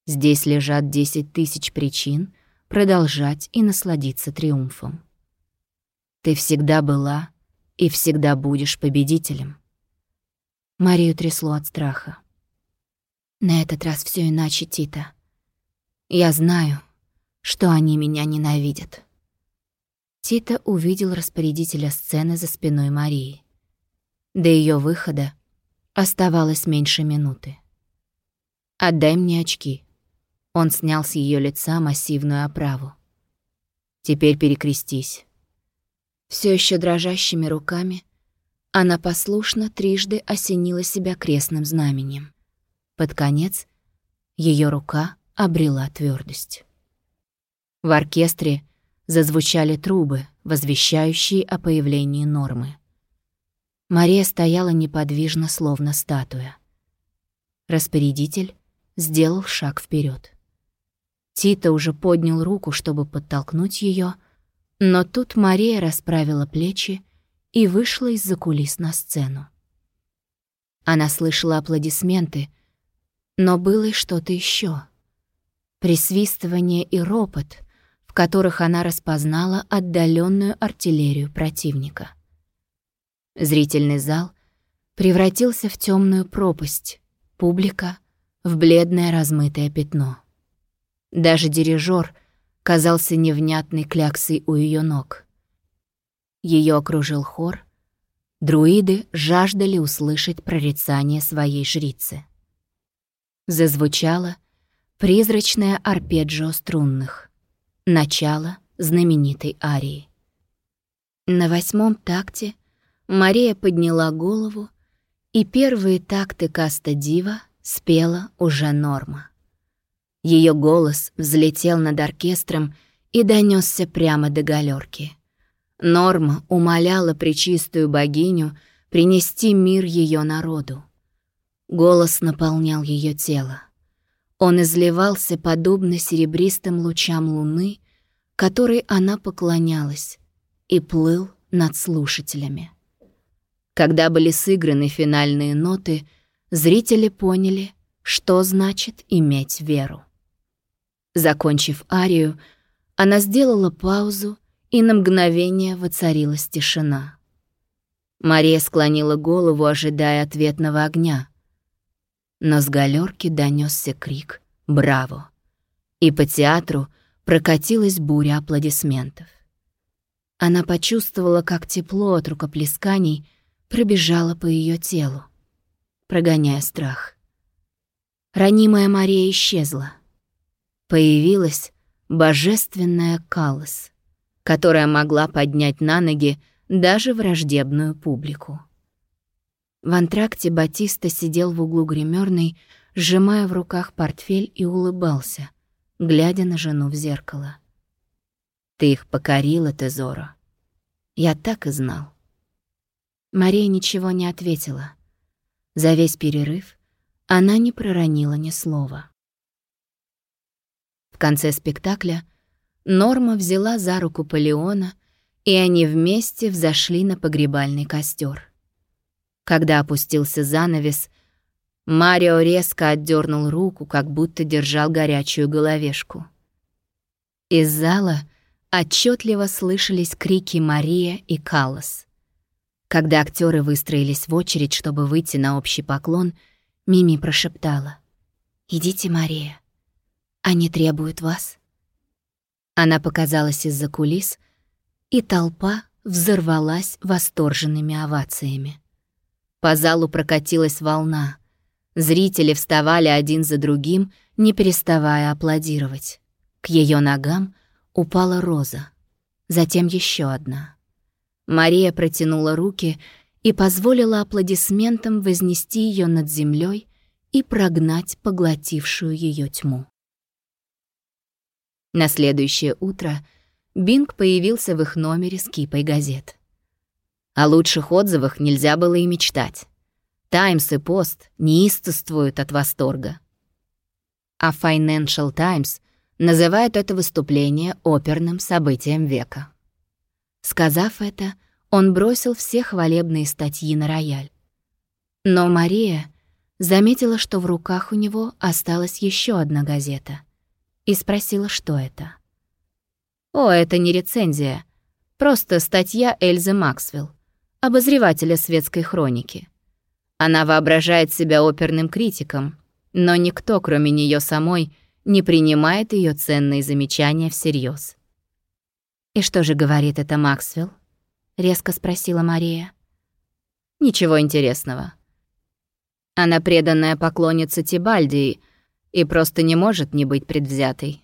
Здесь лежат десять тысяч причин продолжать и насладиться триумфом. Ты всегда была и всегда будешь победителем. Марию трясло от страха. На этот раз все иначе, Тита. Я знаю, что они меня ненавидят. Тита увидел распорядителя сцены за спиной Марии. До ее выхода оставалось меньше минуты. «Отдай мне очки». Он снял с ее лица массивную оправу. «Теперь перекрестись». Все еще дрожащими руками она послушно трижды осенила себя крестным знаменем. Под конец ее рука обрела твердость. В оркестре зазвучали трубы, возвещающие о появлении нормы. Мария стояла неподвижно, словно статуя. Распорядитель сделал шаг вперед. Тита уже поднял руку, чтобы подтолкнуть ее, но тут Мария расправила плечи и вышла из-за кулис на сцену. Она слышала аплодисменты, но было и что-то еще. Присвистывание и ропот, в которых она распознала отдаленную артиллерию противника. Зрительный зал превратился в темную пропасть, публика — в бледное размытое пятно. Даже дирижер казался невнятной кляксой у ее ног. Ее окружил хор. Друиды жаждали услышать прорицание своей жрицы. Зазвучало призрачное арпеджио струнных. Начало знаменитой арии. На восьмом такте Мария подняла голову, и первые такты Каста Дива спела уже Норма. Ее голос взлетел над оркестром и донесся прямо до галерки. Норма умоляла пречистую богиню принести мир ее народу. Голос наполнял ее тело. Он изливался подобно серебристым лучам луны, которой она поклонялась, и плыл над слушателями. Когда были сыграны финальные ноты, зрители поняли, что значит иметь веру. Закончив арию, она сделала паузу, и на мгновение воцарилась тишина. Мария склонила голову, ожидая ответного огня. Но с галерки донесся крик «Браво!» и по театру прокатилась буря аплодисментов. Она почувствовала, как тепло от рукоплесканий пробежало по ее телу, прогоняя страх. Ранимая Мария исчезла. Появилась божественная Калос, которая могла поднять на ноги даже враждебную публику. В антракте Батиста сидел в углу гримерной, сжимая в руках портфель и улыбался, глядя на жену в зеркало. «Ты их покорила, Тезоро. Я так и знал». Мария ничего не ответила. За весь перерыв она не проронила ни слова. В конце спектакля Норма взяла за руку Полеона, и они вместе взошли на погребальный костер. Когда опустился занавес, Марио резко отдернул руку, как будто держал горячую головешку. Из зала отчетливо слышались крики Мария и Каллас. Когда актеры выстроились в очередь, чтобы выйти на общий поклон, Мими прошептала. «Идите, Мария. Они требуют вас». Она показалась из-за кулис, и толпа взорвалась восторженными овациями. По залу прокатилась волна. Зрители вставали один за другим, не переставая аплодировать. К ее ногам упала роза, затем еще одна — Мария протянула руки и позволила аплодисментам вознести ее над землей и прогнать поглотившую ее тьму. На следующее утро Бинг появился в их номере с кипой газет. О лучших отзывах нельзя было и мечтать. «Таймс» и «Пост» неистовствуют от восторга. А Financial Times называют это выступление оперным событием века. Сказав это, он бросил все хвалебные статьи на рояль. Но Мария заметила, что в руках у него осталась еще одна газета, и спросила, что это. «О, это не рецензия, просто статья Эльзы Максвелл, обозревателя светской хроники. Она воображает себя оперным критиком, но никто, кроме нее самой, не принимает ее ценные замечания всерьез. «И что же говорит это Максвелл?» — резко спросила Мария. «Ничего интересного. Она преданная поклонница Тибальди и просто не может не быть предвзятой».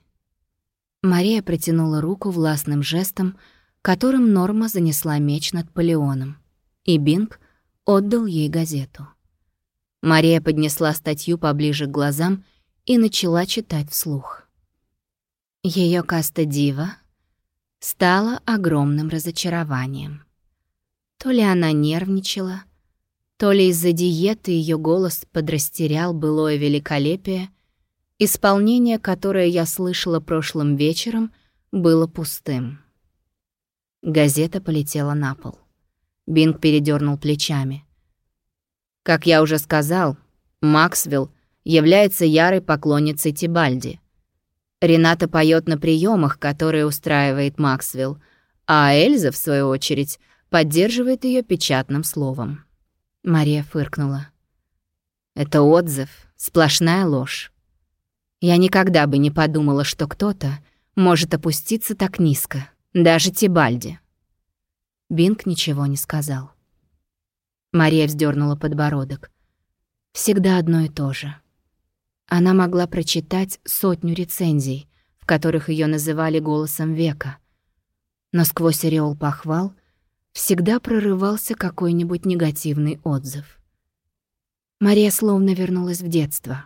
Мария протянула руку властным жестом, которым Норма занесла меч над Полеоном, и Бинг отдал ей газету. Мария поднесла статью поближе к глазам и начала читать вслух. Ее каста Дива стала огромным разочарованием. То ли она нервничала, то ли из-за диеты ее голос подрастерял былое великолепие, исполнение, которое я слышала прошлым вечером, было пустым. Газета полетела на пол. Бинг передернул плечами. Как я уже сказал, Максвелл является ярой поклонницей Тибальди. Рената поет на приемах, которые устраивает Максвелл, а Эльза, в свою очередь, поддерживает ее печатным словом. Мария фыркнула. «Это отзыв, сплошная ложь. Я никогда бы не подумала, что кто-то может опуститься так низко, даже Тибальди». Бинг ничего не сказал. Мария вздернула подбородок. Всегда одно и то же. Она могла прочитать сотню рецензий, в которых ее называли голосом века. Но сквозь ореол похвал всегда прорывался какой-нибудь негативный отзыв. Мария словно вернулась в детство.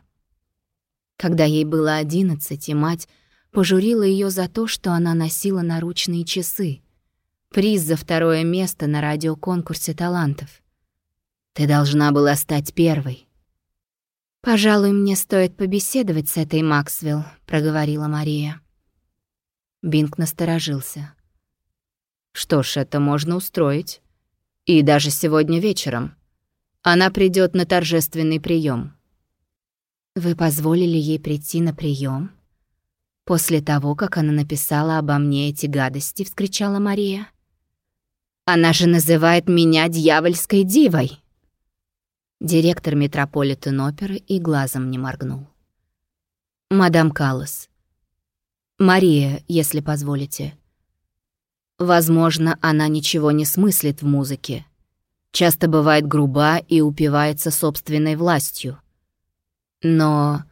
Когда ей было одиннадцать, и мать пожурила ее за то, что она носила наручные часы. Приз за второе место на радиоконкурсе талантов. «Ты должна была стать первой», «Пожалуй, мне стоит побеседовать с этой Максвелл», — проговорила Мария. Бинг насторожился. «Что ж, это можно устроить. И даже сегодня вечером. Она придет на торжественный прием. «Вы позволили ей прийти на прием? «После того, как она написала обо мне эти гадости», — вскричала Мария. «Она же называет меня дьявольской дивой!» Директор Метрополитен-оперы и глазом не моргнул. «Мадам Каллас. Мария, если позволите. Возможно, она ничего не смыслит в музыке. Часто бывает груба и упивается собственной властью. Но,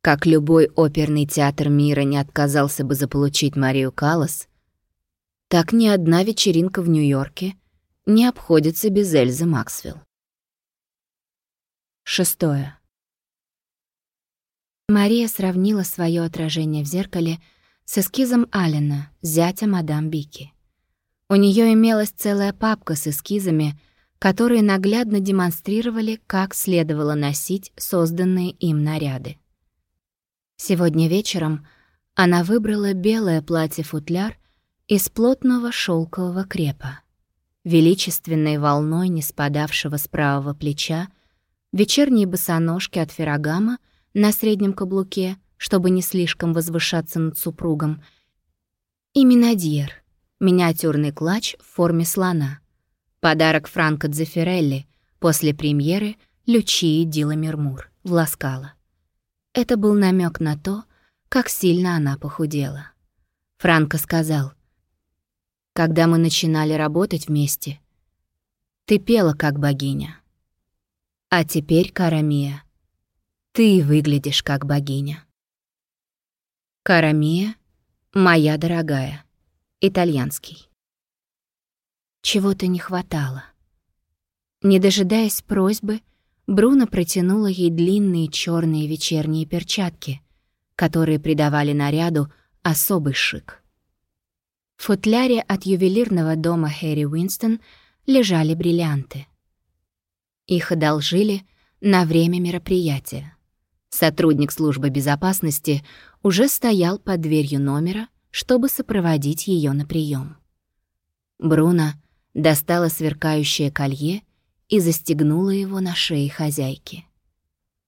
как любой оперный театр мира не отказался бы заполучить Марию Каллас, так ни одна вечеринка в Нью-Йорке не обходится без Эльзы Максвелл. Шестое. Мария сравнила свое отражение в зеркале с эскизом Аллена, зятя мадам Бики. У нее имелась целая папка с эскизами, которые наглядно демонстрировали, как следовало носить созданные им наряды. Сегодня вечером она выбрала белое платье-футляр из плотного шелкового крепа. Величественной волной, не спадавшего с правого плеча, вечерние босоножки от Феррагама на среднем каблуке, чтобы не слишком возвышаться над супругом, и Минадьер, миниатюрный клатч в форме слона, подарок Франко Дзефирелли после премьеры Лючии Дила Мирмур в Ласкало. Это был намек на то, как сильно она похудела. Франко сказал, «Когда мы начинали работать вместе, ты пела как богиня». А теперь, Карамия, ты выглядишь как богиня. Карамия, моя дорогая, итальянский. Чего-то не хватало. Не дожидаясь просьбы, Бруно протянула ей длинные черные вечерние перчатки, которые придавали наряду особый шик. В футляре от ювелирного дома Хэри Уинстон лежали бриллианты — их одолжили на время мероприятия. Сотрудник службы безопасности уже стоял под дверью номера, чтобы сопроводить ее на прием. Бруно достала сверкающее колье и застегнула его на шее хозяйки.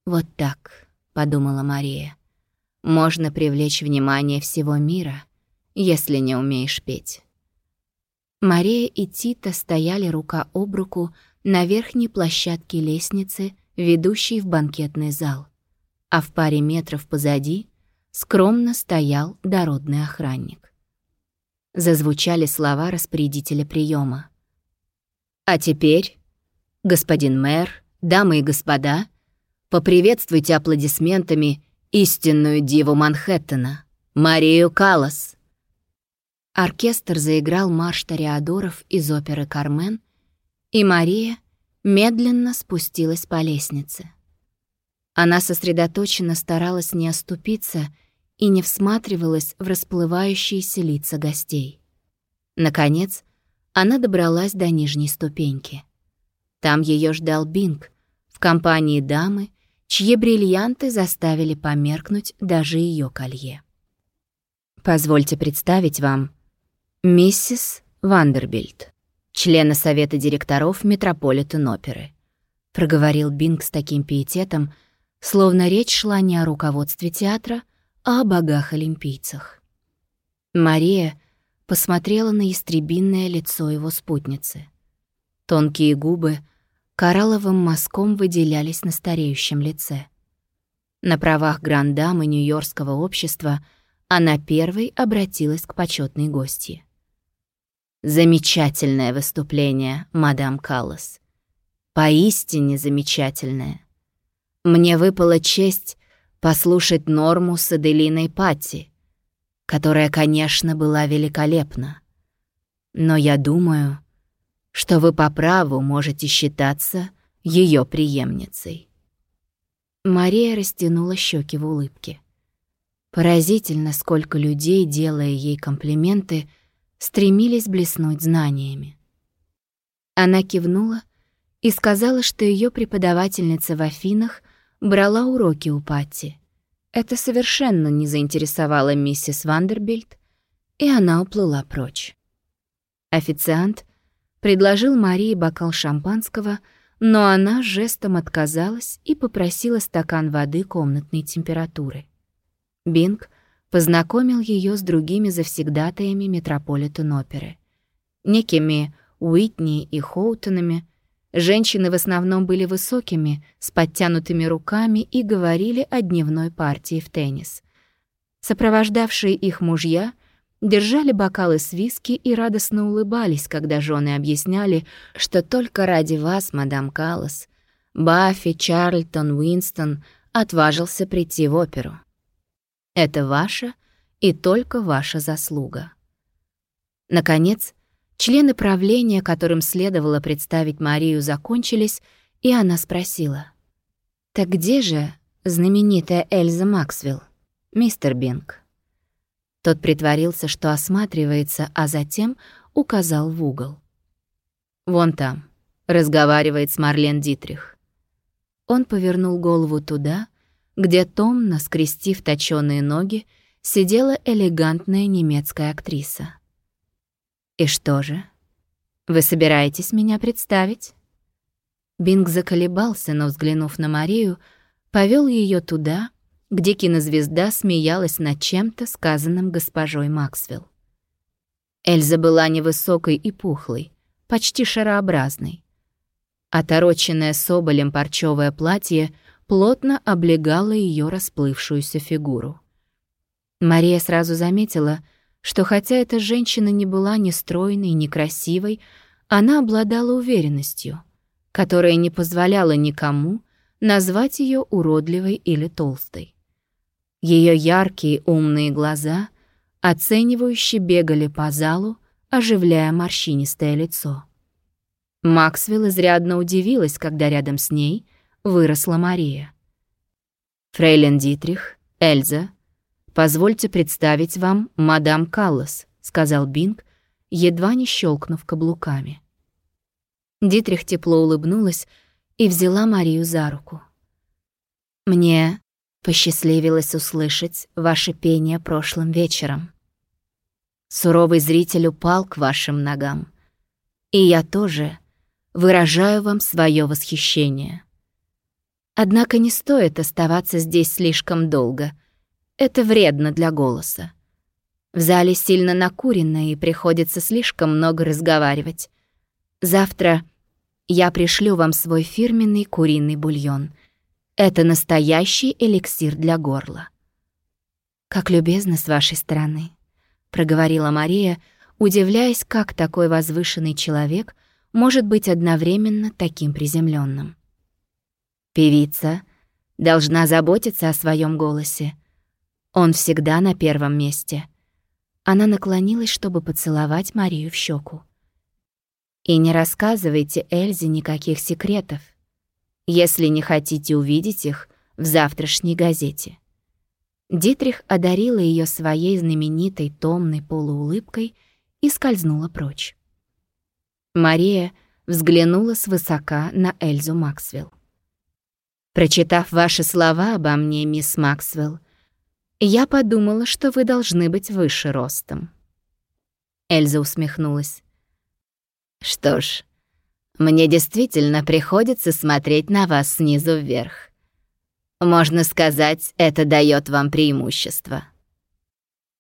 «Вот так», — подумала Мария, — «можно привлечь внимание всего мира, если не умеешь петь». Мария и Тита стояли рука об руку на верхней площадке лестницы, ведущей в банкетный зал, а в паре метров позади скромно стоял дородный охранник. Зазвучали слова распорядителя приема. «А теперь, господин мэр, дамы и господа, поприветствуйте аплодисментами истинную диву Манхэттена, Марию Каллас». Оркестр заиграл марш Тореадоров из оперы «Кармен», и Мария медленно спустилась по лестнице. Она сосредоточенно старалась не оступиться и не всматривалась в расплывающиеся лица гостей. Наконец, она добралась до нижней ступеньки. Там ее ждал Бинг в компании дамы, чьи бриллианты заставили померкнуть даже ее колье. «Позвольте представить вам миссис Вандербильд» члена совета директоров Метрополитен-оперы. Проговорил Бинг с таким пиететом, словно речь шла не о руководстве театра, а о богах-олимпийцах. Мария посмотрела на истребинное лицо его спутницы. Тонкие губы коралловым мазком выделялись на стареющем лице. На правах грандамы Нью-Йоркского общества она первой обратилась к почетной гостье. Замечательное выступление, мадам Каллас. Поистине замечательное. Мне выпала честь послушать Норму с Аделиной Патти, которая, конечно, была великолепна. Но я думаю, что вы по праву можете считаться ее преемницей. Мария растянула щеки в улыбке. Поразительно, сколько людей, делая ей комплименты, — стремились блеснуть знаниями. Она кивнула и сказала, что ее преподавательница в Афинах брала уроки у Патти. Это совершенно не заинтересовало миссис Вандербильд, и она уплыла прочь. Официант предложил Марии бокал шампанского, но она жестом отказалась и попросила стакан воды комнатной температуры. Бинг познакомил ее с другими завсегдатаями Метрополитен-оперы. Некими Уитни и Хоутонами. Женщины в основном были высокими, с подтянутыми руками и говорили о дневной партии в теннис. Сопровождавшие их мужья держали бокалы с виски и радостно улыбались, когда жены объясняли, что только ради вас, мадам Каллас, Баффи, Чарльтон, Уинстон отважился прийти в оперу. Это ваша и только ваша заслуга. Наконец, члены правления, которым следовало представить Марию, закончились, и она спросила. «Так где же знаменитая Эльза Максвелл, мистер Бинг?» Тот притворился, что осматривается, а затем указал в угол. «Вон там», — разговаривает с Марлен Дитрих. Он повернул голову туда, где томно, скрестив точёные ноги, сидела элегантная немецкая актриса. «И что же? Вы собираетесь меня представить?» Бинг заколебался, но, взглянув на Марию, повел ее туда, где кинозвезда смеялась над чем-то, сказанным госпожой Максвелл. Эльза была невысокой и пухлой, почти шарообразной. Отороченное соболем парчевое платье — плотно облегала ее расплывшуюся фигуру. Мария сразу заметила, что хотя эта женщина не была ни стройной, ни красивой, она обладала уверенностью, которая не позволяла никому назвать ее уродливой или толстой. Ее яркие умные глаза оценивающе бегали по залу, оживляя морщинистое лицо. Максвелл изрядно удивилась, когда рядом с ней — выросла Мария. «Фрейлин Дитрих, Эльза, позвольте представить вам мадам Каллас», сказал Бинг, едва не щелкнув каблуками. Дитрих тепло улыбнулась и взяла Марию за руку. «Мне посчастливилось услышать ваше пение прошлым вечером. Суровый зритель упал к вашим ногам. И я тоже выражаю вам свое восхищение. Однако не стоит оставаться здесь слишком долго. Это вредно для голоса. В зале сильно накурено и приходится слишком много разговаривать. Завтра я пришлю вам свой фирменный куриный бульон. Это настоящий эликсир для горла. «Как любезно с вашей стороны», — проговорила Мария, удивляясь, как такой возвышенный человек может быть одновременно таким приземленным. Певица должна заботиться о своем голосе. Он всегда на первом месте. Она наклонилась, чтобы поцеловать Марию в щеку. И не рассказывайте Эльзе никаких секретов, если не хотите увидеть их в завтрашней газете. Дитрих одарила ее своей знаменитой томной полуулыбкой и скользнула прочь. Мария взглянула свысока на Эльзу Максвелл. Прочитав ваши слова обо мне, мисс Максвелл, я подумала, что вы должны быть выше ростом. Эльза усмехнулась. Что ж, мне действительно приходится смотреть на вас снизу вверх. Можно сказать, это дает вам преимущество.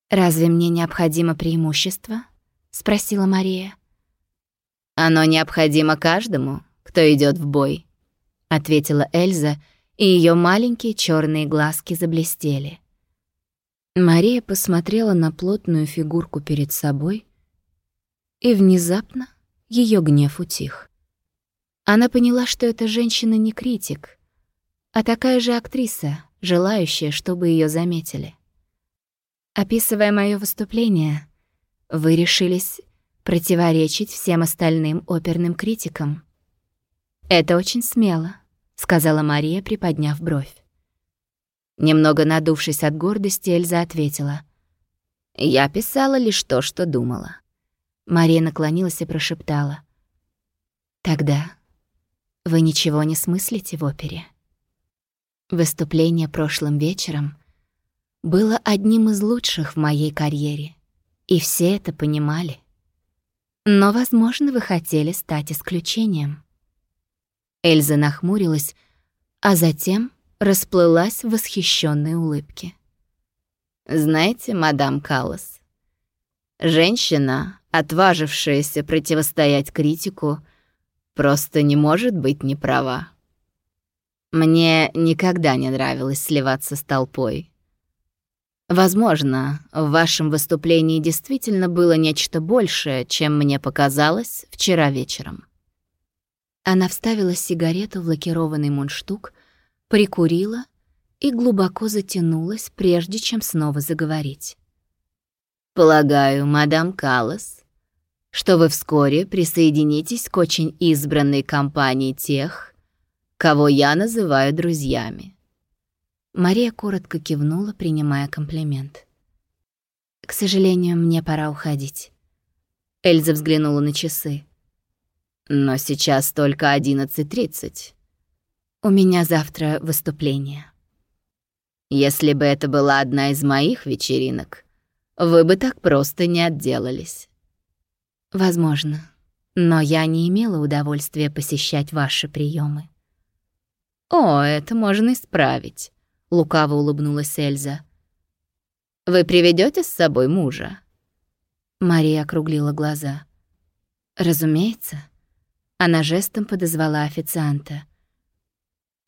Разве мне необходимо преимущество? спросила Мария. Оно необходимо каждому, кто идет в бой. — ответила Эльза, и ее маленькие черные глазки заблестели. Мария посмотрела на плотную фигурку перед собой, и внезапно ее гнев утих. Она поняла, что эта женщина не критик, а такая же актриса, желающая, чтобы ее заметили. Описывая мое выступление, вы решились противоречить всем остальным оперным критикам. «Это очень смело», — сказала Мария, приподняв бровь. Немного надувшись от гордости, Эльза ответила. «Я писала лишь то, что думала». Мария наклонилась и прошептала. «Тогда вы ничего не смыслите в опере?» Выступление прошлым вечером было одним из лучших в моей карьере, и все это понимали. Но, возможно, вы хотели стать исключением. Эльза нахмурилась, а затем расплылась в восхищенной улыбке. «Знаете, мадам Каллас, женщина, отважившаяся противостоять критику, просто не может быть неправа. Мне никогда не нравилось сливаться с толпой. Возможно, в вашем выступлении действительно было нечто большее, чем мне показалось вчера вечером. Она вставила сигарету в лакированный мундштук, прикурила и глубоко затянулась, прежде чем снова заговорить. «Полагаю, мадам Каллас, что вы вскоре присоединитесь к очень избранной компании тех, кого я называю друзьями». Мария коротко кивнула, принимая комплимент. «К сожалению, мне пора уходить». Эльза взглянула на часы. Но сейчас только 11.30. У меня завтра выступление. Если бы это была одна из моих вечеринок, вы бы так просто не отделались. Возможно, но я не имела удовольствия посещать ваши приемы. О, это можно исправить, лукаво улыбнулась Эльза. Вы приведете с собой мужа? Мария округлила глаза. Разумеется. Она жестом подозвала официанта.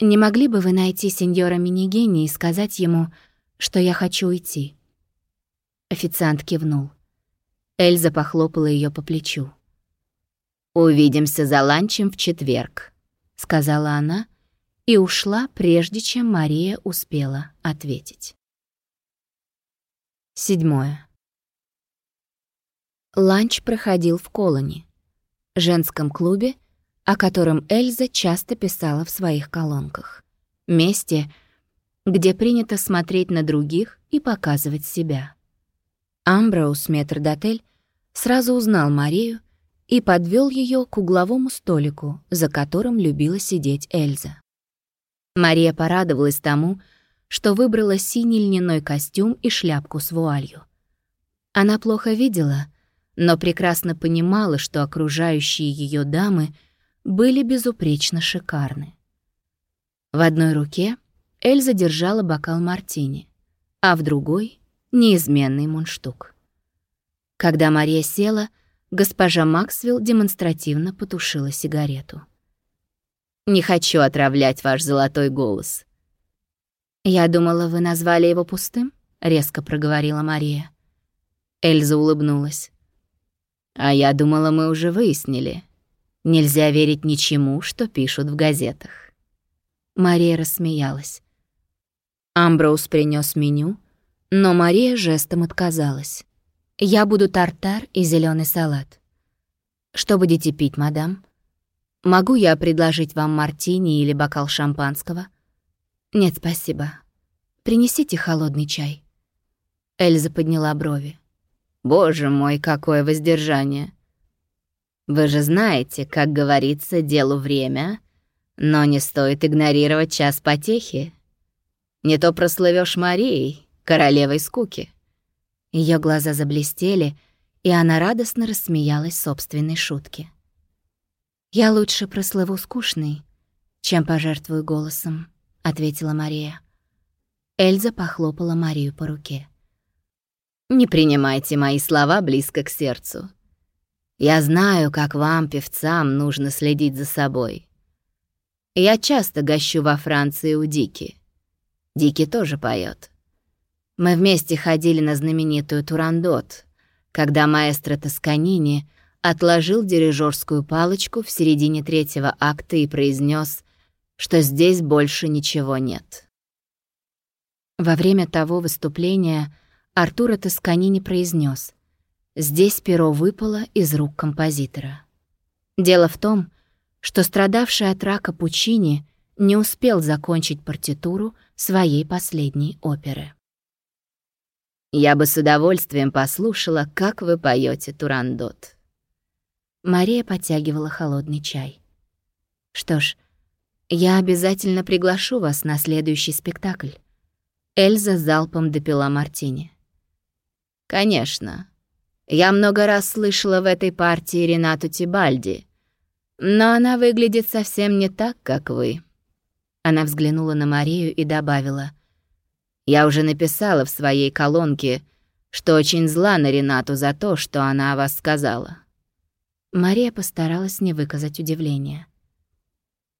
«Не могли бы вы найти сеньора Минигени и сказать ему, что я хочу уйти?» Официант кивнул. Эльза похлопала ее по плечу. «Увидимся за ланчем в четверг», — сказала она и ушла, прежде чем Мария успела ответить. Седьмое. Ланч проходил в Колоне женском клубе, о котором Эльза часто писала в своих колонках. Месте, где принято смотреть на других и показывать себя. Амброуз, метрдотель, сразу узнал Марию и подвел ее к угловому столику, за которым любила сидеть Эльза. Мария порадовалась тому, что выбрала синий льняной костюм и шляпку с вуалью. Она плохо видела — но прекрасно понимала, что окружающие ее дамы были безупречно шикарны. В одной руке Эльза держала бокал мартини, а в другой — неизменный мундштук. Когда Мария села, госпожа Максвелл демонстративно потушила сигарету. «Не хочу отравлять ваш золотой голос». «Я думала, вы назвали его пустым?» — резко проговорила Мария. Эльза улыбнулась. «А я думала, мы уже выяснили. Нельзя верить ничему, что пишут в газетах». Мария рассмеялась. Амброуз принес меню, но Мария жестом отказалась. «Я буду тартар и зеленый салат». «Что будете пить, мадам? Могу я предложить вам мартини или бокал шампанского?» «Нет, спасибо. Принесите холодный чай». Эльза подняла брови. «Боже мой, какое воздержание!» «Вы же знаете, как говорится, делу время, но не стоит игнорировать час потехи. Не то прослывешь Марией, королевой скуки». Ее глаза заблестели, и она радостно рассмеялась собственной шутке. «Я лучше прослыву скучной, чем пожертвую голосом», — ответила Мария. Эльза похлопала Марию по руке. Не принимайте мои слова близко к сердцу. Я знаю, как вам, певцам, нужно следить за собой. Я часто гощу во Франции у Дики. Дики тоже поет. Мы вместе ходили на знаменитую Турандот, когда маэстро Тосканини отложил дирижерскую палочку в середине третьего акта и произнес, что здесь больше ничего нет. Во время того выступления Артура Тосканини произнес: «Здесь перо выпало из рук композитора». Дело в том, что страдавший от рака Пучини не успел закончить партитуру своей последней оперы. «Я бы с удовольствием послушала, как вы поете Турандот». Мария подтягивала холодный чай. «Что ж, я обязательно приглашу вас на следующий спектакль». Эльза залпом допила мартини. Конечно. Я много раз слышала в этой партии Ренату Тибальди, но она выглядит совсем не так, как вы. Она взглянула на Марию и добавила. Я уже написала в своей колонке, что очень зла на Ренату за то, что она о вас сказала. Мария постаралась не выказать удивления.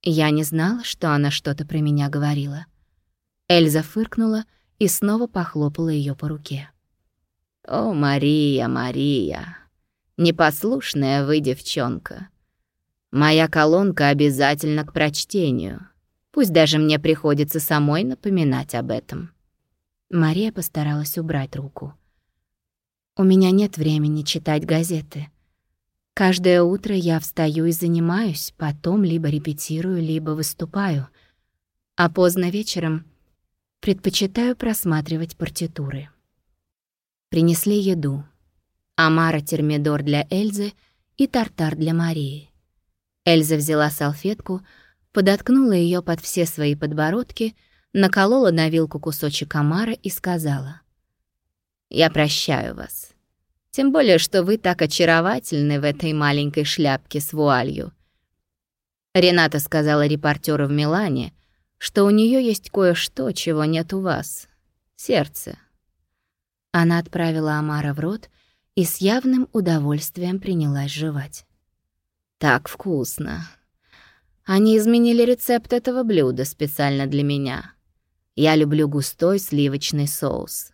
Я не знала, что она что-то про меня говорила. Эльза фыркнула и снова похлопала ее по руке. «О, Мария, Мария, непослушная вы девчонка. Моя колонка обязательно к прочтению. Пусть даже мне приходится самой напоминать об этом». Мария постаралась убрать руку. «У меня нет времени читать газеты. Каждое утро я встаю и занимаюсь, потом либо репетирую, либо выступаю, а поздно вечером предпочитаю просматривать партитуры». Принесли еду. Амара термидор для Эльзы и тартар для Марии. Эльза взяла салфетку, подоткнула ее под все свои подбородки, наколола на вилку кусочек омара и сказала. «Я прощаю вас. Тем более, что вы так очаровательны в этой маленькой шляпке с вуалью». Рената сказала репортеру в Милане, что у нее есть кое-что, чего нет у вас. Сердце. Она отправила Амара в рот и с явным удовольствием принялась жевать. «Так вкусно. Они изменили рецепт этого блюда специально для меня. Я люблю густой сливочный соус».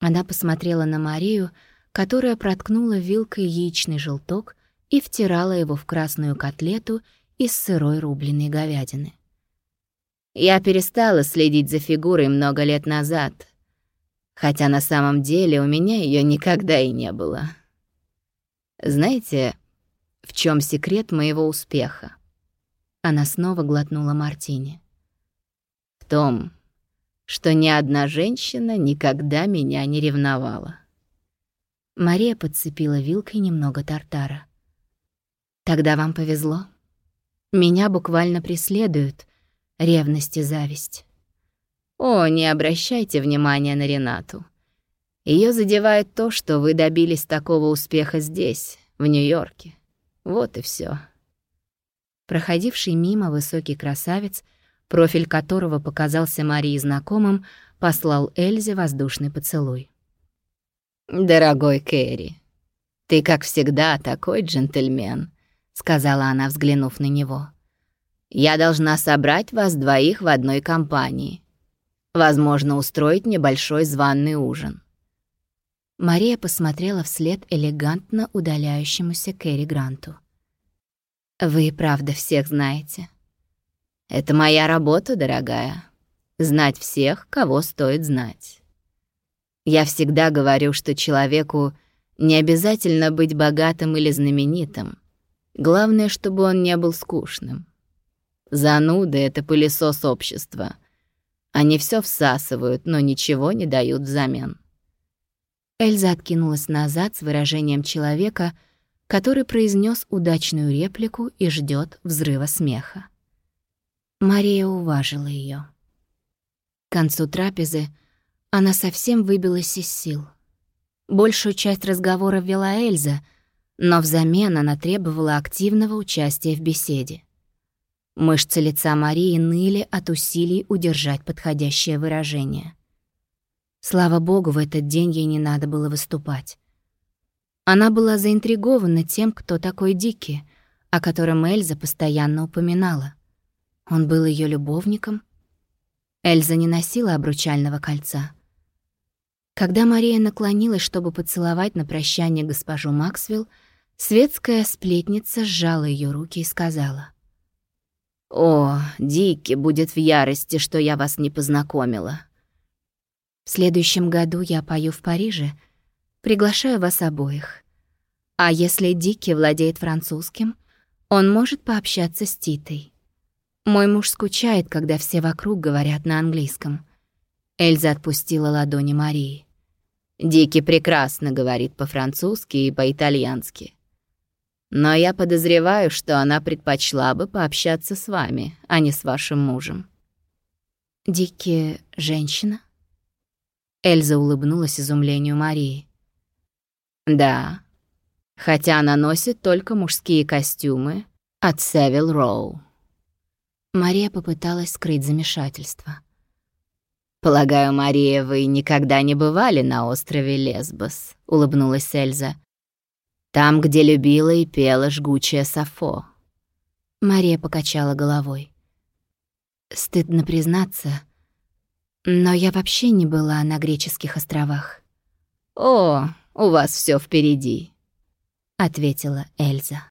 Она посмотрела на Марию, которая проткнула вилкой яичный желток и втирала его в красную котлету из сырой рубленой говядины. «Я перестала следить за фигурой много лет назад», хотя на самом деле у меня ее никогда и не было. Знаете, в чем секрет моего успеха? Она снова глотнула мартини. В том, что ни одна женщина никогда меня не ревновала. Мария подцепила вилкой немного тартара. Тогда вам повезло. Меня буквально преследуют ревность и зависть. О, не обращайте внимания на Ренату. Ее задевает то, что вы добились такого успеха здесь, в Нью-Йорке. Вот и все. Проходивший мимо высокий красавец, профиль которого показался Марии знакомым, послал Эльзе воздушный поцелуй. «Дорогой Кэрри, ты, как всегда, такой джентльмен», — сказала она, взглянув на него. «Я должна собрать вас двоих в одной компании. Возможно, устроить небольшой званный ужин». Мария посмотрела вслед элегантно удаляющемуся Кэрри Гранту. «Вы правда всех знаете?» «Это моя работа, дорогая. Знать всех, кого стоит знать». Я всегда говорю, что человеку не обязательно быть богатым или знаменитым. Главное, чтобы он не был скучным. Зануды — это пылесос общества. Они все всасывают, но ничего не дают взамен. Эльза откинулась назад с выражением человека, который произнес удачную реплику и ждет взрыва смеха. Мария уважила ее. К концу трапезы — она совсем выбилась из сил. Большую часть разговора вела Эльза, но взамен она требовала активного участия в беседе. Мышцы лица Марии ныли от усилий удержать подходящее выражение. Слава богу, в этот день ей не надо было выступать. Она была заинтригована тем, кто такой Дики, о котором Эльза постоянно упоминала. Он был ее любовником. Эльза не носила обручального кольца — когда Мария наклонилась, чтобы поцеловать на прощание госпожу Максвелл, светская сплетница сжала ее руки и сказала. «О, Дикки будет в ярости, что я вас не познакомила». «В следующем году я пою в Париже. Приглашаю вас обоих. А если Дикки владеет французским, он может пообщаться с Титой. Мой муж скучает, когда все вокруг говорят на английском». Эльза отпустила ладони Марии. Дики прекрасно говорит по-французски и по-итальянски. Но я подозреваю, что она предпочла бы пообщаться с вами, а не с вашим мужем. Дики — женщина? Эльза улыбнулась изумлению Марии. Да, хотя она носит только мужские костюмы от Севил Роу. Мария попыталась скрыть замешательство. «Полагаю, Мария, вы никогда не бывали на острове Лесбос», — улыбнулась Эльза. «Там, где любила и пела жгучая Сафо». Мария покачала головой. «Стыдно признаться, но я вообще не была на греческих островах». «О, у вас все впереди», — ответила Эльза.